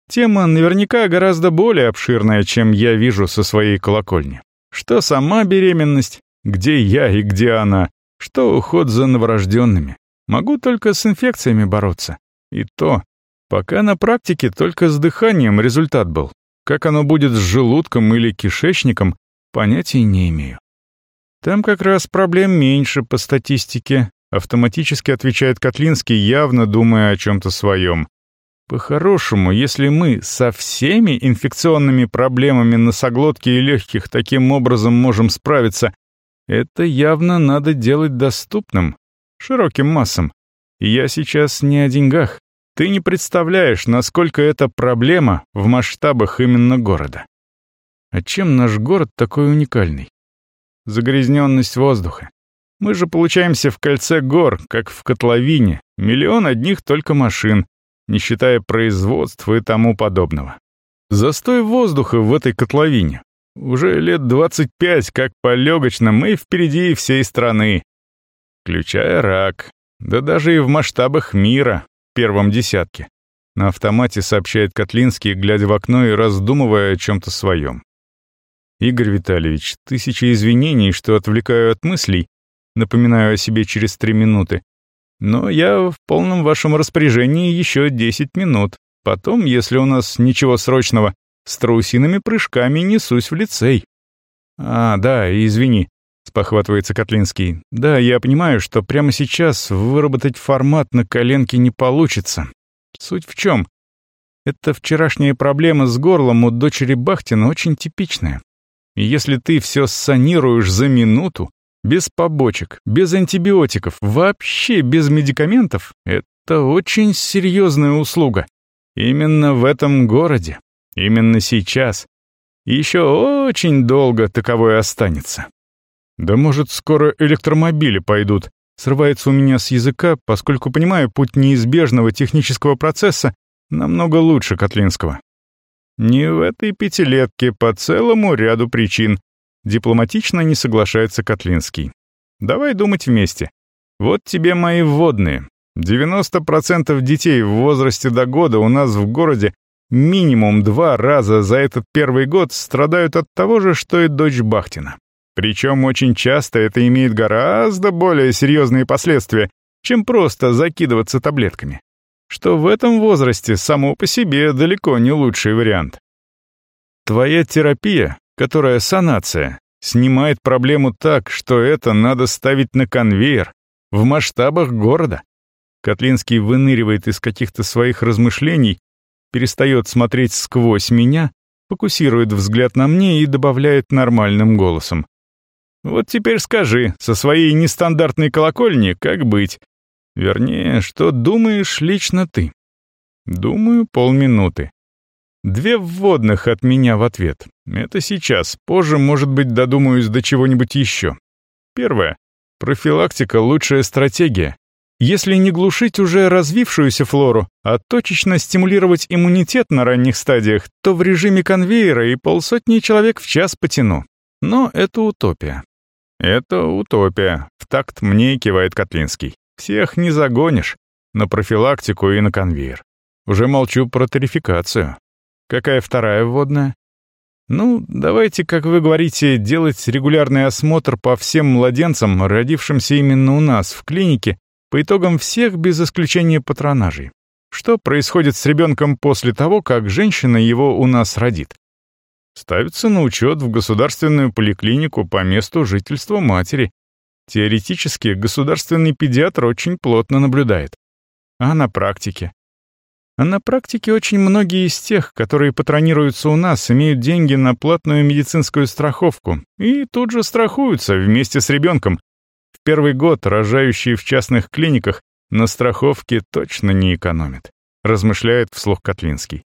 Тема наверняка гораздо более обширная, чем я вижу со своей колокольни. Что сама беременность, где я и где она, что уход за новорожденными. Могу только с инфекциями бороться. И то, пока на практике только с дыханием результат был. Как оно будет с желудком или кишечником, Понятия не имею. Там как раз проблем меньше по статистике, автоматически отвечает Котлинский, явно думая о чем-то своем. По-хорошему, если мы со всеми инфекционными проблемами носоглотки и легких таким образом можем справиться, это явно надо делать доступным, широким массам. И я сейчас не о деньгах. Ты не представляешь, насколько это проблема в масштабах именно города. А чем наш город такой уникальный? Загрязненность воздуха. Мы же получаемся в кольце гор, как в котловине, миллион одних только машин, не считая производства и тому подобного. Застой воздуха в этой котловине. Уже лет 25, как по легочным, и впереди всей страны. Включая рак. Да даже и в масштабах мира, в первом десятке. На автомате сообщает Котлинский, глядя в окно и раздумывая о чем-то своем. «Игорь Витальевич, тысячи извинений, что отвлекаю от мыслей, напоминаю о себе через три минуты. Но я в полном вашем распоряжении еще десять минут. Потом, если у нас ничего срочного, с трусиными прыжками несусь в лицей». «А, да, извини. — спохватывается Котлинский. «Да, я понимаю, что прямо сейчас выработать формат на коленке не получится. Суть в чем? Эта вчерашняя проблема с горлом у дочери Бахтина очень типичная. И если ты все санируешь за минуту, без побочек, без антибиотиков, вообще без медикаментов, это очень серьезная услуга. Именно в этом городе, именно сейчас. Еще очень долго таковое останется. Да может, скоро электромобили пойдут. Срывается у меня с языка, поскольку понимаю путь неизбежного технического процесса намного лучше Котлинского. Не в этой пятилетке по целому ряду причин. Дипломатично не соглашается Котлинский. Давай думать вместе. Вот тебе мои вводные. 90% детей в возрасте до года у нас в городе минимум два раза за этот первый год страдают от того же, что и дочь Бахтина. Причем очень часто это имеет гораздо более серьезные последствия, чем просто закидываться таблетками. Что в этом возрасте само по себе далеко не лучший вариант. Твоя терапия, которая санация, снимает проблему так, что это надо ставить на конвейер, в масштабах города. Котлинский выныривает из каких-то своих размышлений, перестает смотреть сквозь меня, фокусирует взгляд на мне и добавляет нормальным голосом. Вот теперь скажи, со своей нестандартной колокольни, как быть? Вернее, что думаешь лично ты? Думаю, полминуты. Две вводных от меня в ответ. Это сейчас, позже, может быть, додумаюсь до чего-нибудь еще. Первое. Профилактика — лучшая стратегия. Если не глушить уже развившуюся флору, а точечно стимулировать иммунитет на ранних стадиях, то в режиме конвейера и полсотни человек в час потяну. Но это утопия. «Это утопия», — в такт мне кивает Котлинский. «Всех не загонишь. На профилактику и на конвейер. Уже молчу про тарификацию. Какая вторая вводная?» «Ну, давайте, как вы говорите, делать регулярный осмотр по всем младенцам, родившимся именно у нас в клинике, по итогам всех без исключения патронажей. Что происходит с ребенком после того, как женщина его у нас родит? ставится на учет в государственную поликлинику по месту жительства матери. Теоретически государственный педиатр очень плотно наблюдает. А на практике? А на практике очень многие из тех, которые патронируются у нас, имеют деньги на платную медицинскую страховку и тут же страхуются вместе с ребенком. В первый год рожающие в частных клиниках на страховке точно не экономят, размышляет вслух Котлинский.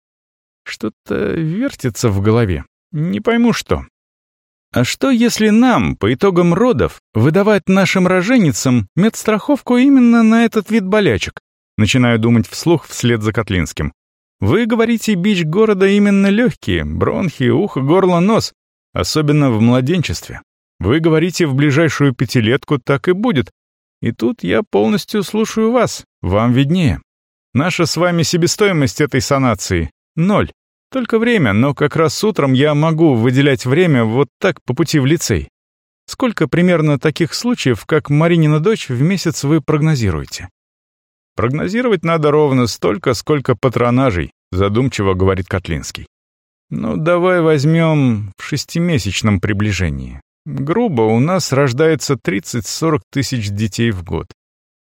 Что-то вертится в голове. Не пойму что. А что, если нам, по итогам родов, выдавать нашим роженицам медстраховку именно на этот вид болячек? Начинаю думать вслух вслед за Котлинским. Вы говорите, бич города именно легкие, бронхи, ухо, горло, нос, особенно в младенчестве. Вы говорите, в ближайшую пятилетку так и будет. И тут я полностью слушаю вас, вам виднее. Наша с вами себестоимость этой санации — ноль. Только время, но как раз утром я могу выделять время вот так по пути в лицей. Сколько примерно таких случаев, как Маринина дочь, в месяц вы прогнозируете? Прогнозировать надо ровно столько, сколько патронажей, задумчиво говорит Котлинский. Ну, давай возьмем в шестимесячном приближении. Грубо, у нас рождается 30-40 тысяч детей в год.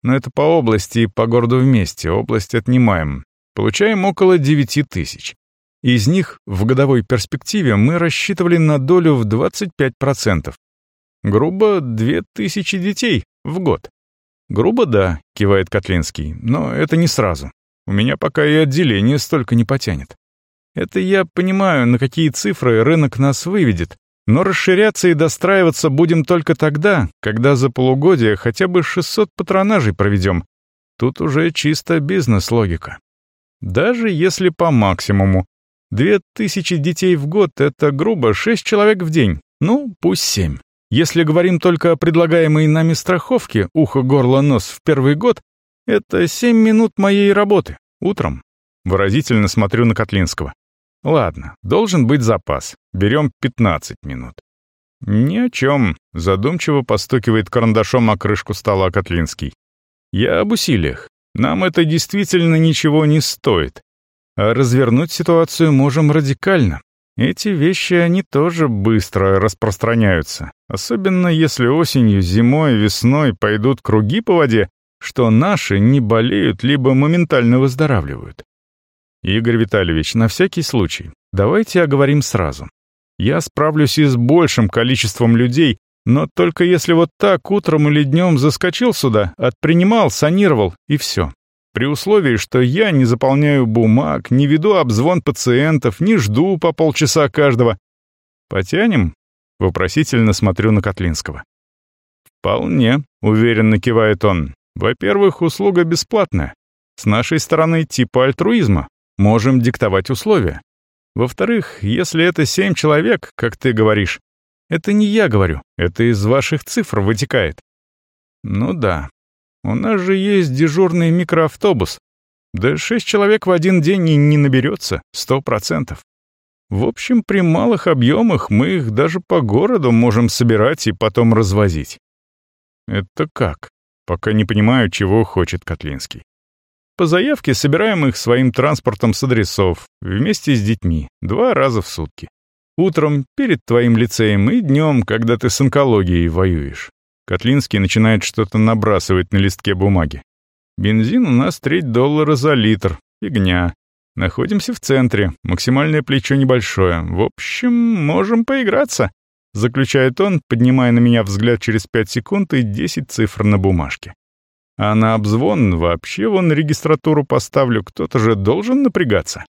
Но это по области и по городу вместе, область отнимаем. Получаем около 9 тысяч. Из них в годовой перспективе мы рассчитывали на долю в 25%. Грубо 2000 детей в год. Грубо да, кивает Котлинский, но это не сразу. У меня пока и отделение столько не потянет. Это я понимаю, на какие цифры рынок нас выведет, но расширяться и достраиваться будем только тогда, когда за полугодие хотя бы 600 патронажей проведем. Тут уже чисто бизнес-логика. Даже если по максимуму, Две тысячи детей в год — это грубо шесть человек в день. Ну, пусть семь. Если говорим только о предлагаемой нами страховке ухо, горло, нос в первый год, это семь минут моей работы. Утром. Выразительно смотрю на Котлинского. Ладно, должен быть запас. Берем 15 минут. Ни о чем. Задумчиво постукивает карандашом о крышку стола Котлинский. Я об усилиях. Нам это действительно ничего не стоит. А развернуть ситуацию можем радикально. Эти вещи, они тоже быстро распространяются, особенно если осенью, зимой, весной пойдут круги по воде, что наши не болеют либо моментально выздоравливают. Игорь Витальевич, на всякий случай, давайте оговорим сразу. Я справлюсь и с большим количеством людей, но только если вот так утром или днем заскочил сюда, отпринимал, санировал и все. При условии, что я не заполняю бумаг, не веду обзвон пациентов, не жду по полчаса каждого. Потянем? Вопросительно смотрю на Котлинского. «Вполне», — уверенно кивает он. «Во-первых, услуга бесплатная. С нашей стороны типа альтруизма. Можем диктовать условия. Во-вторых, если это семь человек, как ты говоришь, это не я говорю, это из ваших цифр вытекает. Ну да, у нас же есть дежурный микроавтобус. Да шесть человек в один день и не наберется, сто процентов. В общем, при малых объемах мы их даже по городу можем собирать и потом развозить. Это как? Пока не понимаю, чего хочет Котлинский. По заявке собираем их своим транспортом с адресов, вместе с детьми, два раза в сутки. Утром, перед твоим лицеем, и днем, когда ты с онкологией воюешь. Котлинский начинает что-то набрасывать на листке бумаги. Бензин у нас треть доллара за литр. Фигня. Находимся в центре, максимальное плечо небольшое. В общем, можем поиграться, заключает он, поднимая на меня взгляд через пять секунд и десять цифр на бумажке. А на обзвон вообще вон регистратуру поставлю, кто-то же должен напрягаться.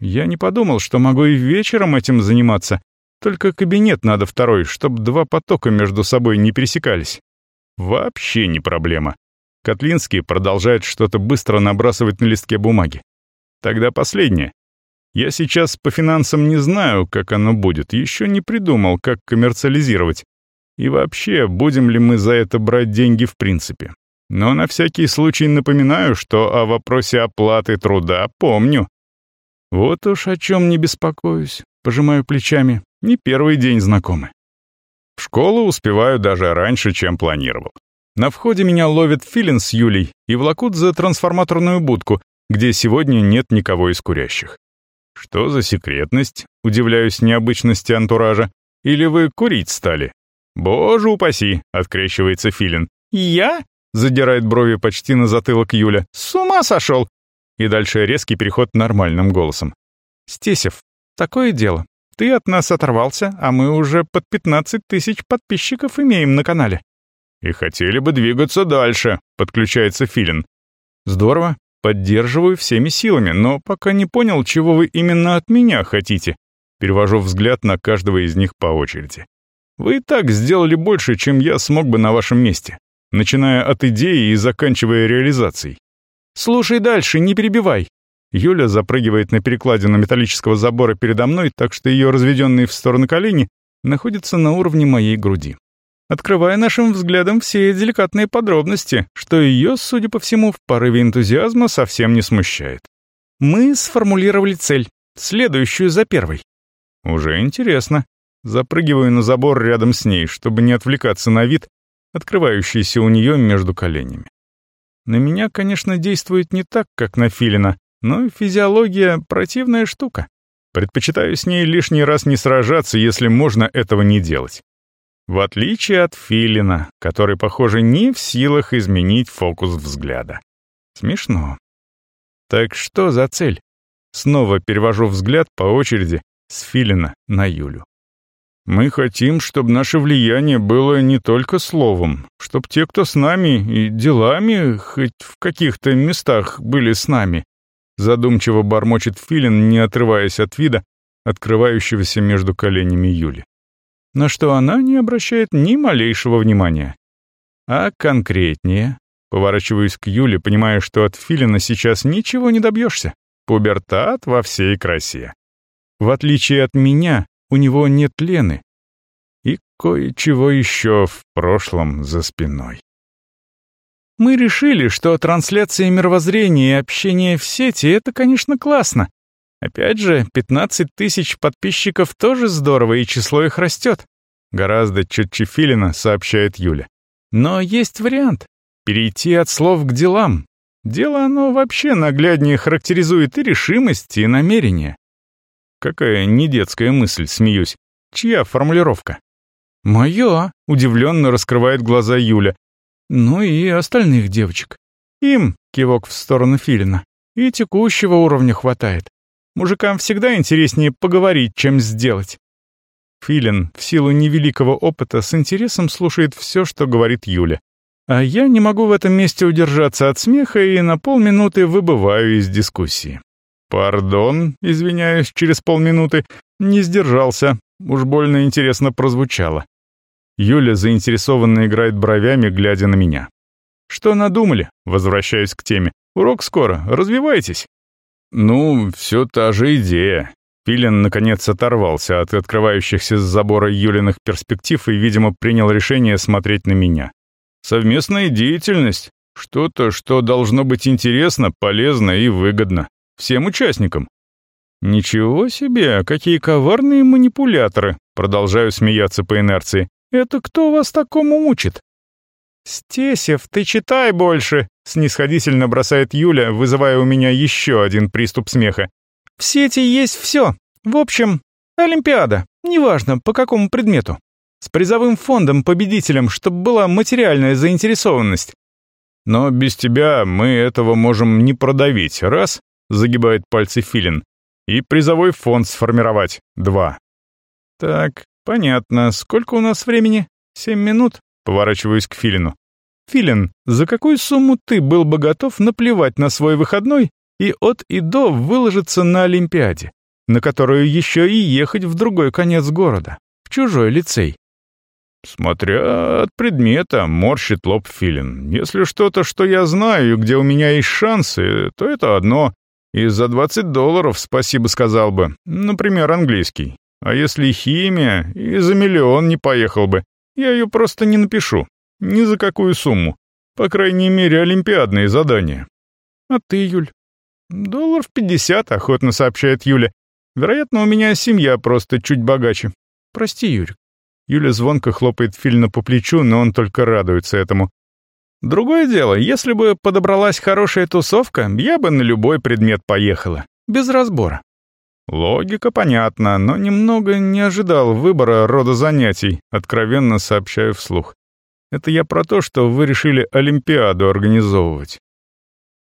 Я не подумал, что могу и вечером этим заниматься, только кабинет надо второй, чтобы два потока между собой не пересекались. Вообще не проблема. Котлинский продолжает что-то быстро набрасывать на листке бумаги. Тогда последнее. Я сейчас по финансам не знаю, как оно будет, еще не придумал, как коммерциализировать. И вообще, будем ли мы за это брать деньги в принципе. Но на всякий случай напоминаю, что о вопросе оплаты труда помню. Вот уж о чем не беспокоюсь, пожимаю плечами, не первый день знакомы. В школу успеваю даже раньше, чем планировал. На входе меня ловит Филин с Юлей и влакут за трансформаторную будку, где сегодня нет никого из курящих. Что за секретность? Удивляюсь необычности антуража. Или вы курить стали? Боже упаси, открещивается Филин. Я? Задирает брови почти на затылок Юля. «С ума сошел!» И дальше резкий переход нормальным голосом. «Стесев, такое дело. Ты от нас оторвался, а мы уже под 15 тысяч подписчиков имеем на канале». «И хотели бы двигаться дальше», — подключается Филин. «Здорово. Поддерживаю всеми силами, но пока не понял, чего вы именно от меня хотите». Перевожу взгляд на каждого из них по очереди. «Вы и так сделали больше, чем я смог бы на вашем месте начиная от идеи и заканчивая реализацией. «Слушай дальше, не перебивай». Юля запрыгивает на перекладину металлического забора передо мной, так что ее разведенные в сторону колени находятся на уровне моей груди. Открывая нашим взглядом все деликатные подробности, что ее, судя по всему, в порыве энтузиазма совсем не смущает. Мы сформулировали цель, следующую за первой. Уже интересно. Запрыгиваю на забор рядом с ней, чтобы не отвлекаться на вид, открывающийся у нее между коленями. На меня, конечно, действует не так, как на Филина, но физиология — противная штука. Предпочитаю с ней лишний раз не сражаться, если можно этого не делать. В отличие от Филина, который, похоже, не в силах изменить фокус взгляда. Смешно. Так что за цель? Снова перевожу взгляд по очереди с Филина на Юлю. Мы хотим, чтобы наше влияние было не только словом, чтобы те, кто с нами и делами, хоть в каких-то местах были с нами. Задумчиво бормочет Филин, не отрываясь от вида, открывающегося между коленями Юли. На что она не обращает ни малейшего внимания. А конкретнее, поворачиваюсь к Юле, понимая, что от Филина сейчас ничего не добьешься. Пубертат во всей красе. В отличие от меня, у него нет Лены. И кое-чего еще в прошлом за спиной. Мы решили, что трансляция мировоззрения и общение в сети — это, конечно, классно. Опять же, 15 тысяч подписчиков тоже здорово, и число их растет. Гораздо четче Филина, сообщает Юля. Но есть вариант — перейти от слов к делам. Дело оно вообще нагляднее характеризует и решимость, и намерение. Какая недетская мысль, смеюсь. Чья формулировка? «Мое», — удивленно раскрывает глаза Юля. «Ну и остальных девочек. Им, кивок в сторону Филина, и текущего уровня хватает. Мужикам всегда интереснее поговорить, чем сделать». Филин, в силу невеликого опыта, с интересом слушает все, что говорит Юля. А я не могу в этом месте удержаться от смеха и на полминуты выбываю из дискуссии. «Пардон», извиняюсь, через полминуты, не сдержался, уж больно интересно прозвучало. Юля заинтересованно играет бровями, глядя на меня. «Что надумали?» Возвращаюсь к теме. «Урок скоро, развивайтесь». «Ну, все та же идея». Филин, наконец, оторвался от открывающихся с забора Юлиных перспектив и, видимо, принял решение смотреть на меня. «Совместная деятельность. Что-то, что должно быть интересно, полезно и выгодно. Всем участникам». «Ничего себе, какие коварные манипуляторы!» Продолжаю смеяться по инерции. «Это кто вас такому мучит?» «Стесев, ты читай больше!» — снисходительно бросает Юля, вызывая у меня еще один приступ смеха. «В сети есть все. В общем, Олимпиада. Неважно, по какому предмету. С призовым фондом победителем, чтобы была материальная заинтересованность. Но без тебя мы этого можем не продавить, раз, загибает пальцы Филин, и призовой фонд сформировать, два. Так, понятно. Сколько у нас времени? Семь минут? Поворачиваюсь к Филину. «Филин, за какую сумму ты был бы готов наплевать на свой выходной и от и до выложиться на Олимпиаде, на которую еще и ехать в другой конец города, в чужой лицей?» «Смотря от предмета, морщит лоб Филин. Если что-то, что я знаю, где у меня есть шансы, то это одно. И за 20 долларов спасибо сказал бы. Например, английский. А если химия, и за миллион не поехал бы. Я ее просто не напишу. Ни за какую сумму. По крайней мере, олимпиадные задания. А ты, Юль? Долларов пятьдесят, охотно сообщает Юля. Вероятно, у меня семья просто чуть богаче. Прости, Юрик. Юля звонко хлопает Фильна по плечу, но он только радуется этому. Другое дело, если бы подобралась хорошая тусовка, я бы на любой предмет поехала. Без разбора. Логика понятна, но немного не ожидал выбора рода занятий, откровенно сообщаю вслух. Это я про то, что вы решили Олимпиаду организовывать.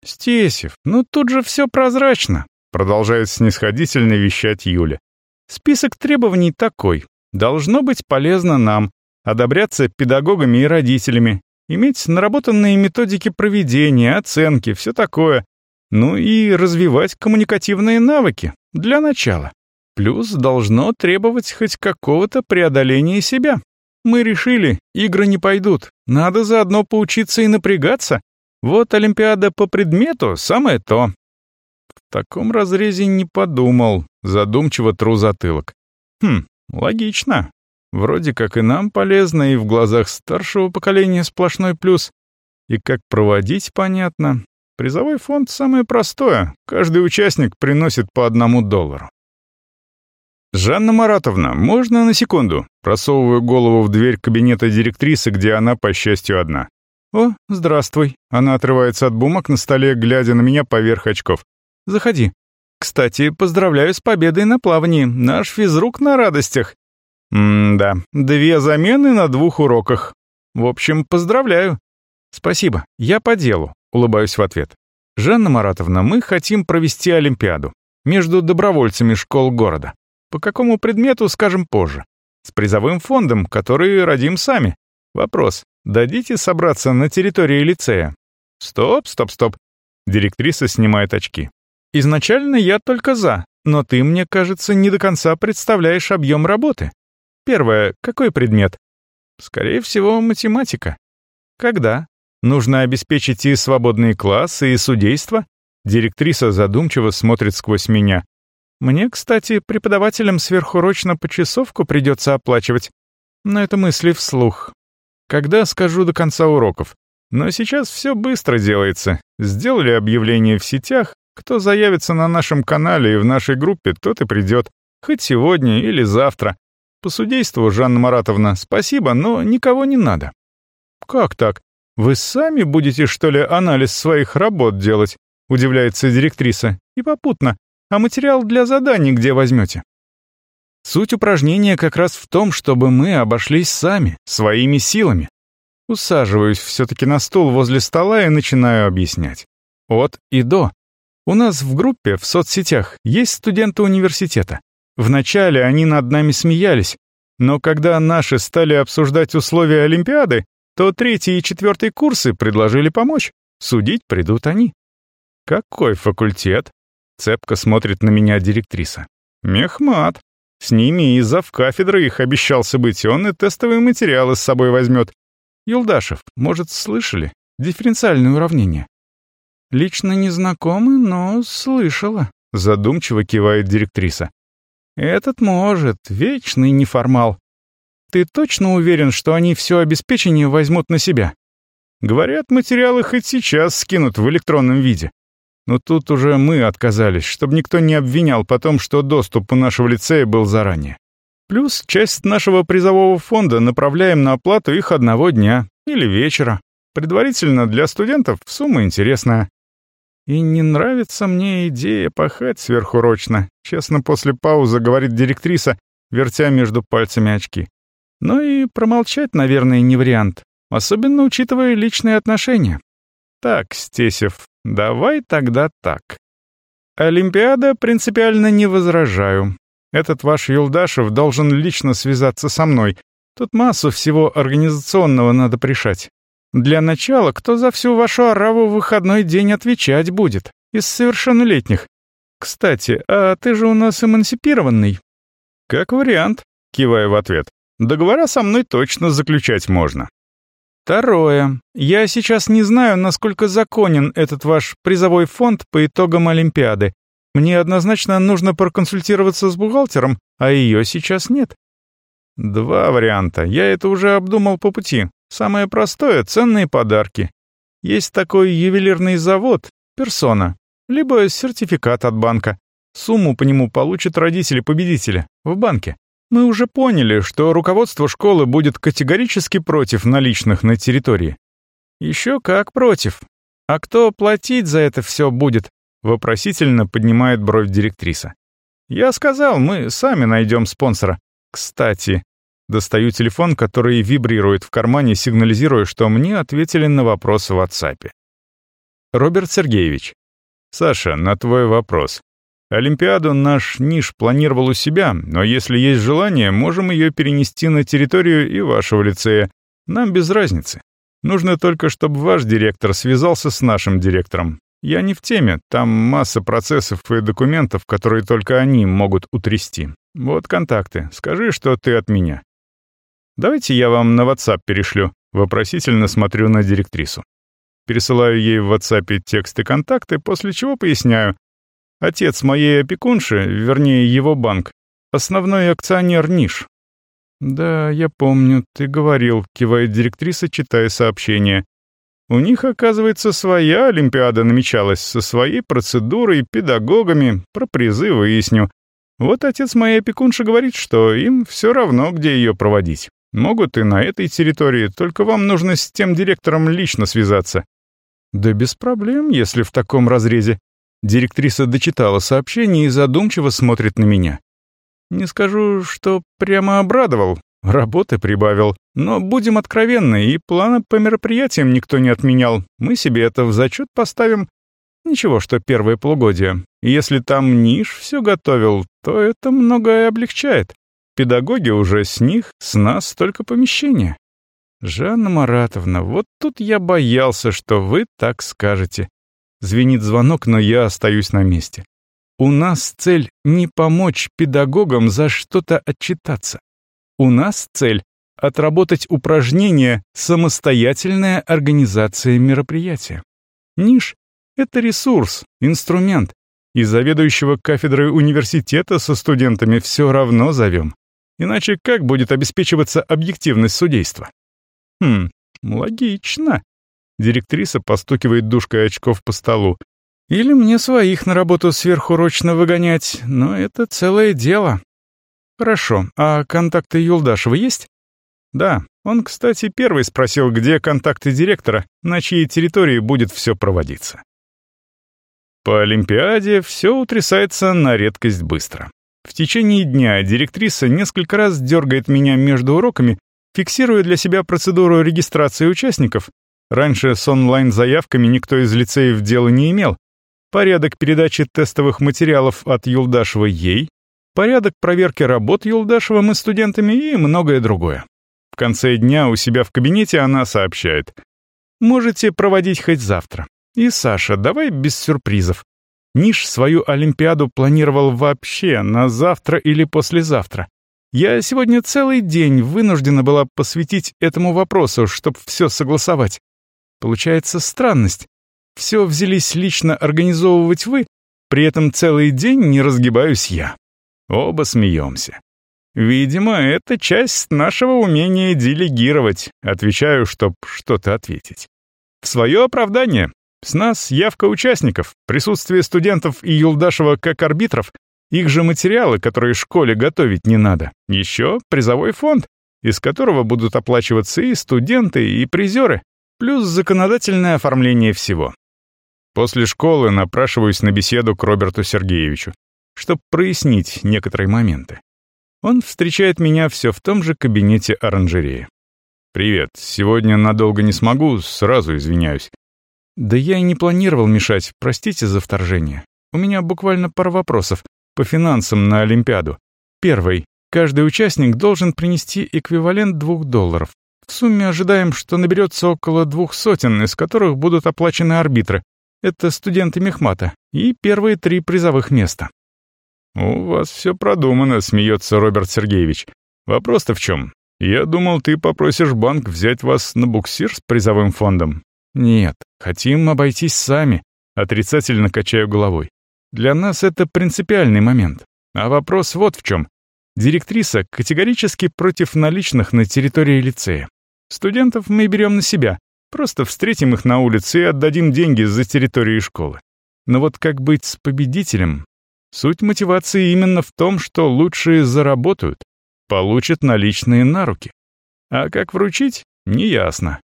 «Стесев, ну тут же все прозрачно», — продолжает снисходительно вещать Юля. «Список требований такой. Должно быть полезно нам, одобряться педагогами и родителями, иметь наработанные методики проведения, оценки, все такое. Ну и развивать коммуникативные навыки, для начала. Плюс должно требовать хоть какого-то преодоления себя. Мы решили, игры не пойдут. Надо заодно поучиться и напрягаться. Вот Олимпиада по предмету — самое то. В таком разрезе не подумал, задумчиво тру затылок. Хм, логично. Вроде как и нам полезно, и в глазах старшего поколения сплошной плюс. И как проводить, понятно. Призовой фонд самое простое. Каждый участник приносит по одному доллару. «Жанна Маратовна, можно на секунду?» Просовываю голову в дверь кабинета директрисы, где она, по счастью, одна. «О, здравствуй». Она отрывается от бумаг на столе, глядя на меня поверх очков. «Заходи. Кстати, поздравляю с победой на плавании. Наш физрук на радостях». «М-да, две замены на двух уроках. В общем, поздравляю». «Спасибо. Я по делу. Улыбаюсь в ответ. «Жанна Маратовна, мы хотим провести Олимпиаду. Между добровольцами школ города. По какому предмету, скажем позже. С призовым фондом, который родим сами. Вопрос. Дадите собраться на территории лицея?» «Стоп, стоп, стоп». Директриса снимает очки. «Изначально я только за, но ты, мне кажется, не до конца представляешь объем работы. Первое. Какой предмет? Скорее всего, математика. Когда? Нужно обеспечить и свободные классы, и судейство. Директриса задумчиво смотрит сквозь меня. Мне, кстати, преподавателям сверхурочно почасовку придется оплачивать. Но это мысли вслух. Когда скажу до конца уроков. Но сейчас все быстро делается. Сделали объявление в сетях. Кто заявится на нашем канале и в нашей группе, тот и придет. Хоть сегодня или завтра. По судейству, Жанна Маратовна, спасибо, но никого не надо. Как так? «Вы сами будете, что ли, анализ своих работ делать?» — удивляется директриса. «И попутно. А материал для заданий где возьмете? Суть упражнения как раз в том, чтобы мы обошлись сами, своими силами. Усаживаюсь все-таки на стул возле стола и начинаю объяснять. От и до. У нас в группе, в соцсетях, есть студенты университета. Вначале они над нами смеялись, но когда наши стали обсуждать условия Олимпиады, то третий и четвертый курсы предложили помочь. Судить придут они. «Какой факультет?» — цепко смотрит на меня директриса. «Мехмат. С ними и зав кафедры их обещался быть, он и тестовые материалы с собой возьмет. Юлдашев, может, слышали? Дифференциальное уравнение. Лично не знакомы, но слышала. Задумчиво кивает директриса. Этот может, вечный неформал. Ты точно уверен, что они все обеспечение возьмут на себя? Говорят, материалы хоть сейчас скинут в электронном виде. Но тут уже мы отказались, чтобы никто не обвинял потом, что доступ у нашего лицея был заранее. Плюс часть нашего призового фонда направляем на оплату их одного дня или вечера. Предварительно для студентов сумма интересная. И не нравится мне идея пахать сверхурочно, честно после паузы говорит директриса, вертя между пальцами очки. Но и промолчать, наверное, не вариант, особенно учитывая личные отношения. Так, Стесев, давай тогда так. Олимпиада принципиально не возражаю. Этот ваш Юлдашев должен лично связаться со мной. Тут массу всего организационного надо пришать. Для начала, кто за всю вашу ораву выходной день отвечать будет? Из совершеннолетних. Кстати, а ты же у нас эмансипированный. Как вариант, киваю в ответ. Договора со мной точно заключать можно. Второе. Я сейчас не знаю, насколько законен этот ваш призовой фонд по итогам Олимпиады. Мне однозначно нужно проконсультироваться с бухгалтером, а ее сейчас нет. Два варианта. Я это уже обдумал по пути. Самое простое — ценные подарки. Есть такой ювелирный завод, персона, либо сертификат от банка. Сумму по нему получат родители победителя в банке. Мы уже поняли, что руководство школы будет категорически против наличных на территории. Еще как против. А кто платить за это все будет? Вопросительно поднимает бровь директриса. Я сказал, мы сами найдем спонсора. Кстати, достаю телефон, который вибрирует в кармане, сигнализируя, что мне ответили на вопрос в WhatsApp. Роберт Сергеевич. Саша, на твой вопрос. Олимпиаду наш Ниш планировал у себя, но если есть желание, можем ее перенести на территорию и вашего лицея. Нам без разницы. Нужно только, чтобы ваш директор связался с нашим директором. Я не в теме, там масса процессов и документов, которые только они могут утрясти. Вот контакты, скажи, что ты от меня. Давайте я вам на WhatsApp перешлю. Вопросительно смотрю на директрису. Пересылаю ей в WhatsApp тексты контакты, после чего поясняю. Отец моей опекунши, вернее его банк, основной акционер Ниш. «Да, я помню, ты говорил», — кивает директриса, читая сообщение. У них, оказывается, своя Олимпиада намечалась, со своей процедурой, педагогами, про призы выясню. Вот отец моей опекунши говорит, что им все равно, где ее проводить. Могут и на этой территории, только вам нужно с тем директором лично связаться. Да без проблем, если в таком разрезе. Директриса дочитала сообщение и задумчиво смотрит на меня. Не скажу, что прямо обрадовал, Работы прибавил. Но будем откровенны, и плана по мероприятиям никто не отменял. Мы себе это в зачет поставим. Ничего, что первое полугодие. если там Ниш все готовил, то это многое облегчает. Педагоги уже с них, с нас только помещение. Жанна Маратовна, вот тут я боялся, что вы так скажете. Звенит звонок, но я остаюсь на месте. У нас цель не помочь педагогам за что-то отчитаться. У нас цель — отработать упражнение «Самостоятельная организация мероприятия». Ниш — это ресурс, инструмент, и заведующего кафедрой университета со студентами все равно зовем. Иначе как будет обеспечиваться объективность судейства? Хм, логично. Директриса постукивает дужкой очков по столу. Или мне своих на работу сверхурочно выгонять, но это целое дело. «Хорошо. А контакты Юлдашева есть?» «Да. Он, кстати, первый спросил, где контакты директора, на чьей территории будет все проводиться». по Олимпиаде все утрясается на редкость быстро. В течение дня директриса несколько раз дергает меня между уроками, фиксируя для себя процедуру регистрации участников. Раньше с онлайн-заявками никто из лицеев дела не имел. Порядок передачи тестовых материалов от Юлдашева ей, порядок проверки работ Юлдашевым и студентами и многое другое. В конце дня у себя в кабинете она сообщает. «Можете проводить хоть завтра. И, Саша, давай без сюрпризов. Ниш свою Олимпиаду планировал вообще на завтра или послезавтра. Я сегодня целый день вынуждена была посвятить этому вопросу, чтобы все согласовать. Получается странность. Все взялись лично организовывать вы, при этом целый день не разгибаюсь я. Оба смеемся. Видимо, это часть нашего умения делегировать. Отвечаю, чтоб что-то ответить. В свое оправдание с нас явка участников, присутствие студентов и Юлдашева как арбитров, их же материалы, которые школе готовить не надо. Еще призовой фонд, из которого будут оплачиваться и студенты, и призеры, плюс законодательное оформление всего. После школы напрашиваюсь на беседу к Роберту Сергеевичу, чтобы прояснить некоторые моменты. Он встречает меня все в том же кабинете оранжереи. «Привет, сегодня надолго не смогу, сразу извиняюсь. «Да я и не планировал мешать, простите за вторжение. У меня буквально пара вопросов по финансам на Олимпиаду. Первый. Каждый участник должен принести эквивалент двух долларов. В сумме ожидаем, что наберется около двух сотен, из которых будут оплачены арбитры. Это студенты Мехмата. И первые три призовых места. «У вас все продумано», — смеется Роберт Сергеевич. «Вопрос-то в чем? Я думал, ты попросишь банк взять вас на буксир с призовым фондом. «Нет, хотим обойтись сами», — отрицательно качаю головой. «Для нас это принципиальный момент. А вопрос вот в чем. Директриса категорически против наличных на территории лицея. Студентов мы берем на себя, просто встретим их на улице и отдадим деньги за территорию школы. Но вот как быть с победителем? Суть мотивации именно в том, что лучшие заработают, получат наличные на руки. А как вручить, неясно.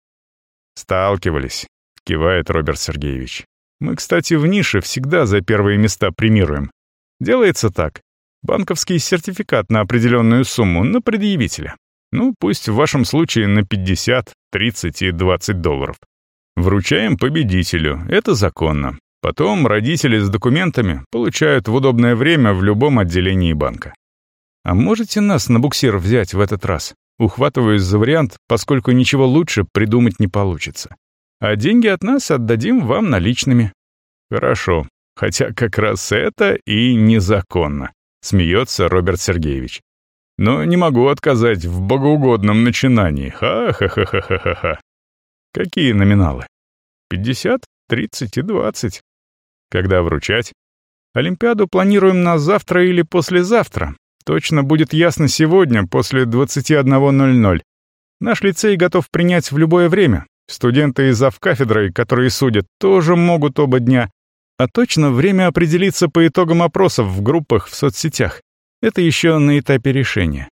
«Сталкивались», — кивает Роберт Сергеевич. «Мы, кстати, в нише всегда за первые места премируем. Делается так. Банковский сертификат на определенную сумму на предъявителя. Ну, пусть в вашем случае на 50, 30 и 20 долларов. Вручаем победителю, это законно. Потом родители с документами получают в удобное время в любом отделении банка. А можете нас на буксир взять в этот раз? Ухватываюсь за вариант, поскольку ничего лучше придумать не получится. А деньги от нас отдадим вам наличными. Хорошо, хотя как раз это и незаконно, смеется Роберт Сергеевич. Но не могу отказать в богоугодном начинании. Ха-ха-ха-ха-ха-ха. Какие номиналы? 50, 30 и 20. Когда вручать? Олимпиаду планируем на завтра или послезавтра, Точно будет ясно сегодня, после 21.00. Наш лицей готов принять в любое время. Студенты из кафедрой, которые судят, тоже могут оба дня. А точно время определится по итогам опросов в группах в соцсетях. Это еще на этапе решения.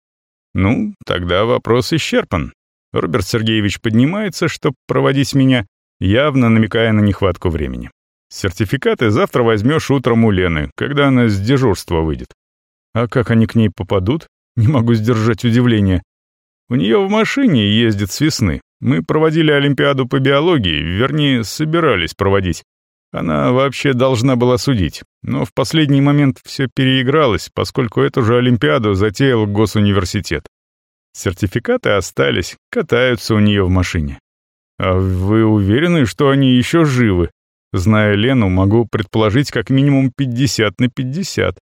Ну, тогда вопрос исчерпан. Роберт Сергеевич поднимается, чтобы проводить меня, явно намекая на нехватку времени. Сертификаты завтра возьмешь утром у Лены, когда она с дежурства выйдет. А как они к ней попадут? Не могу сдержать удивление. У нее в машине ездит с весны. Мы проводили Олимпиаду по биологии, вернее, собирались проводить. Она вообще должна была судить, но в последний момент все переигралось, поскольку эту же Олимпиаду затеял госуниверситет. Сертификаты остались, катаются у нее в машине. А вы уверены, что они еще живы? Зная Лену, могу предположить как минимум 50 на 50.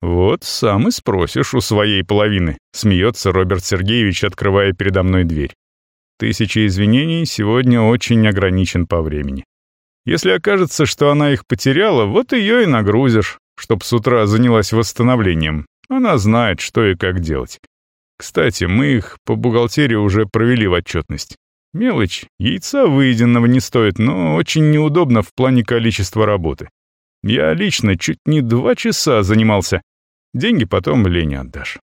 «Вот сам и спросишь у своей половины», — смеется Роберт Сергеевич, открывая передо мной дверь. «Тысячи извинений сегодня очень ограничен по времени. Если окажется, что она их потеряла, вот ее и нагрузишь, чтоб с утра занялась восстановлением. Она знает, что и как делать. Кстати, мы их по бухгалтерии уже провели в отчетность. Мелочь, яйца выеденного не стоит, но очень неудобно в плане количества работы. Я лично чуть не два часа занимался, Деньги потом Лене отдашь.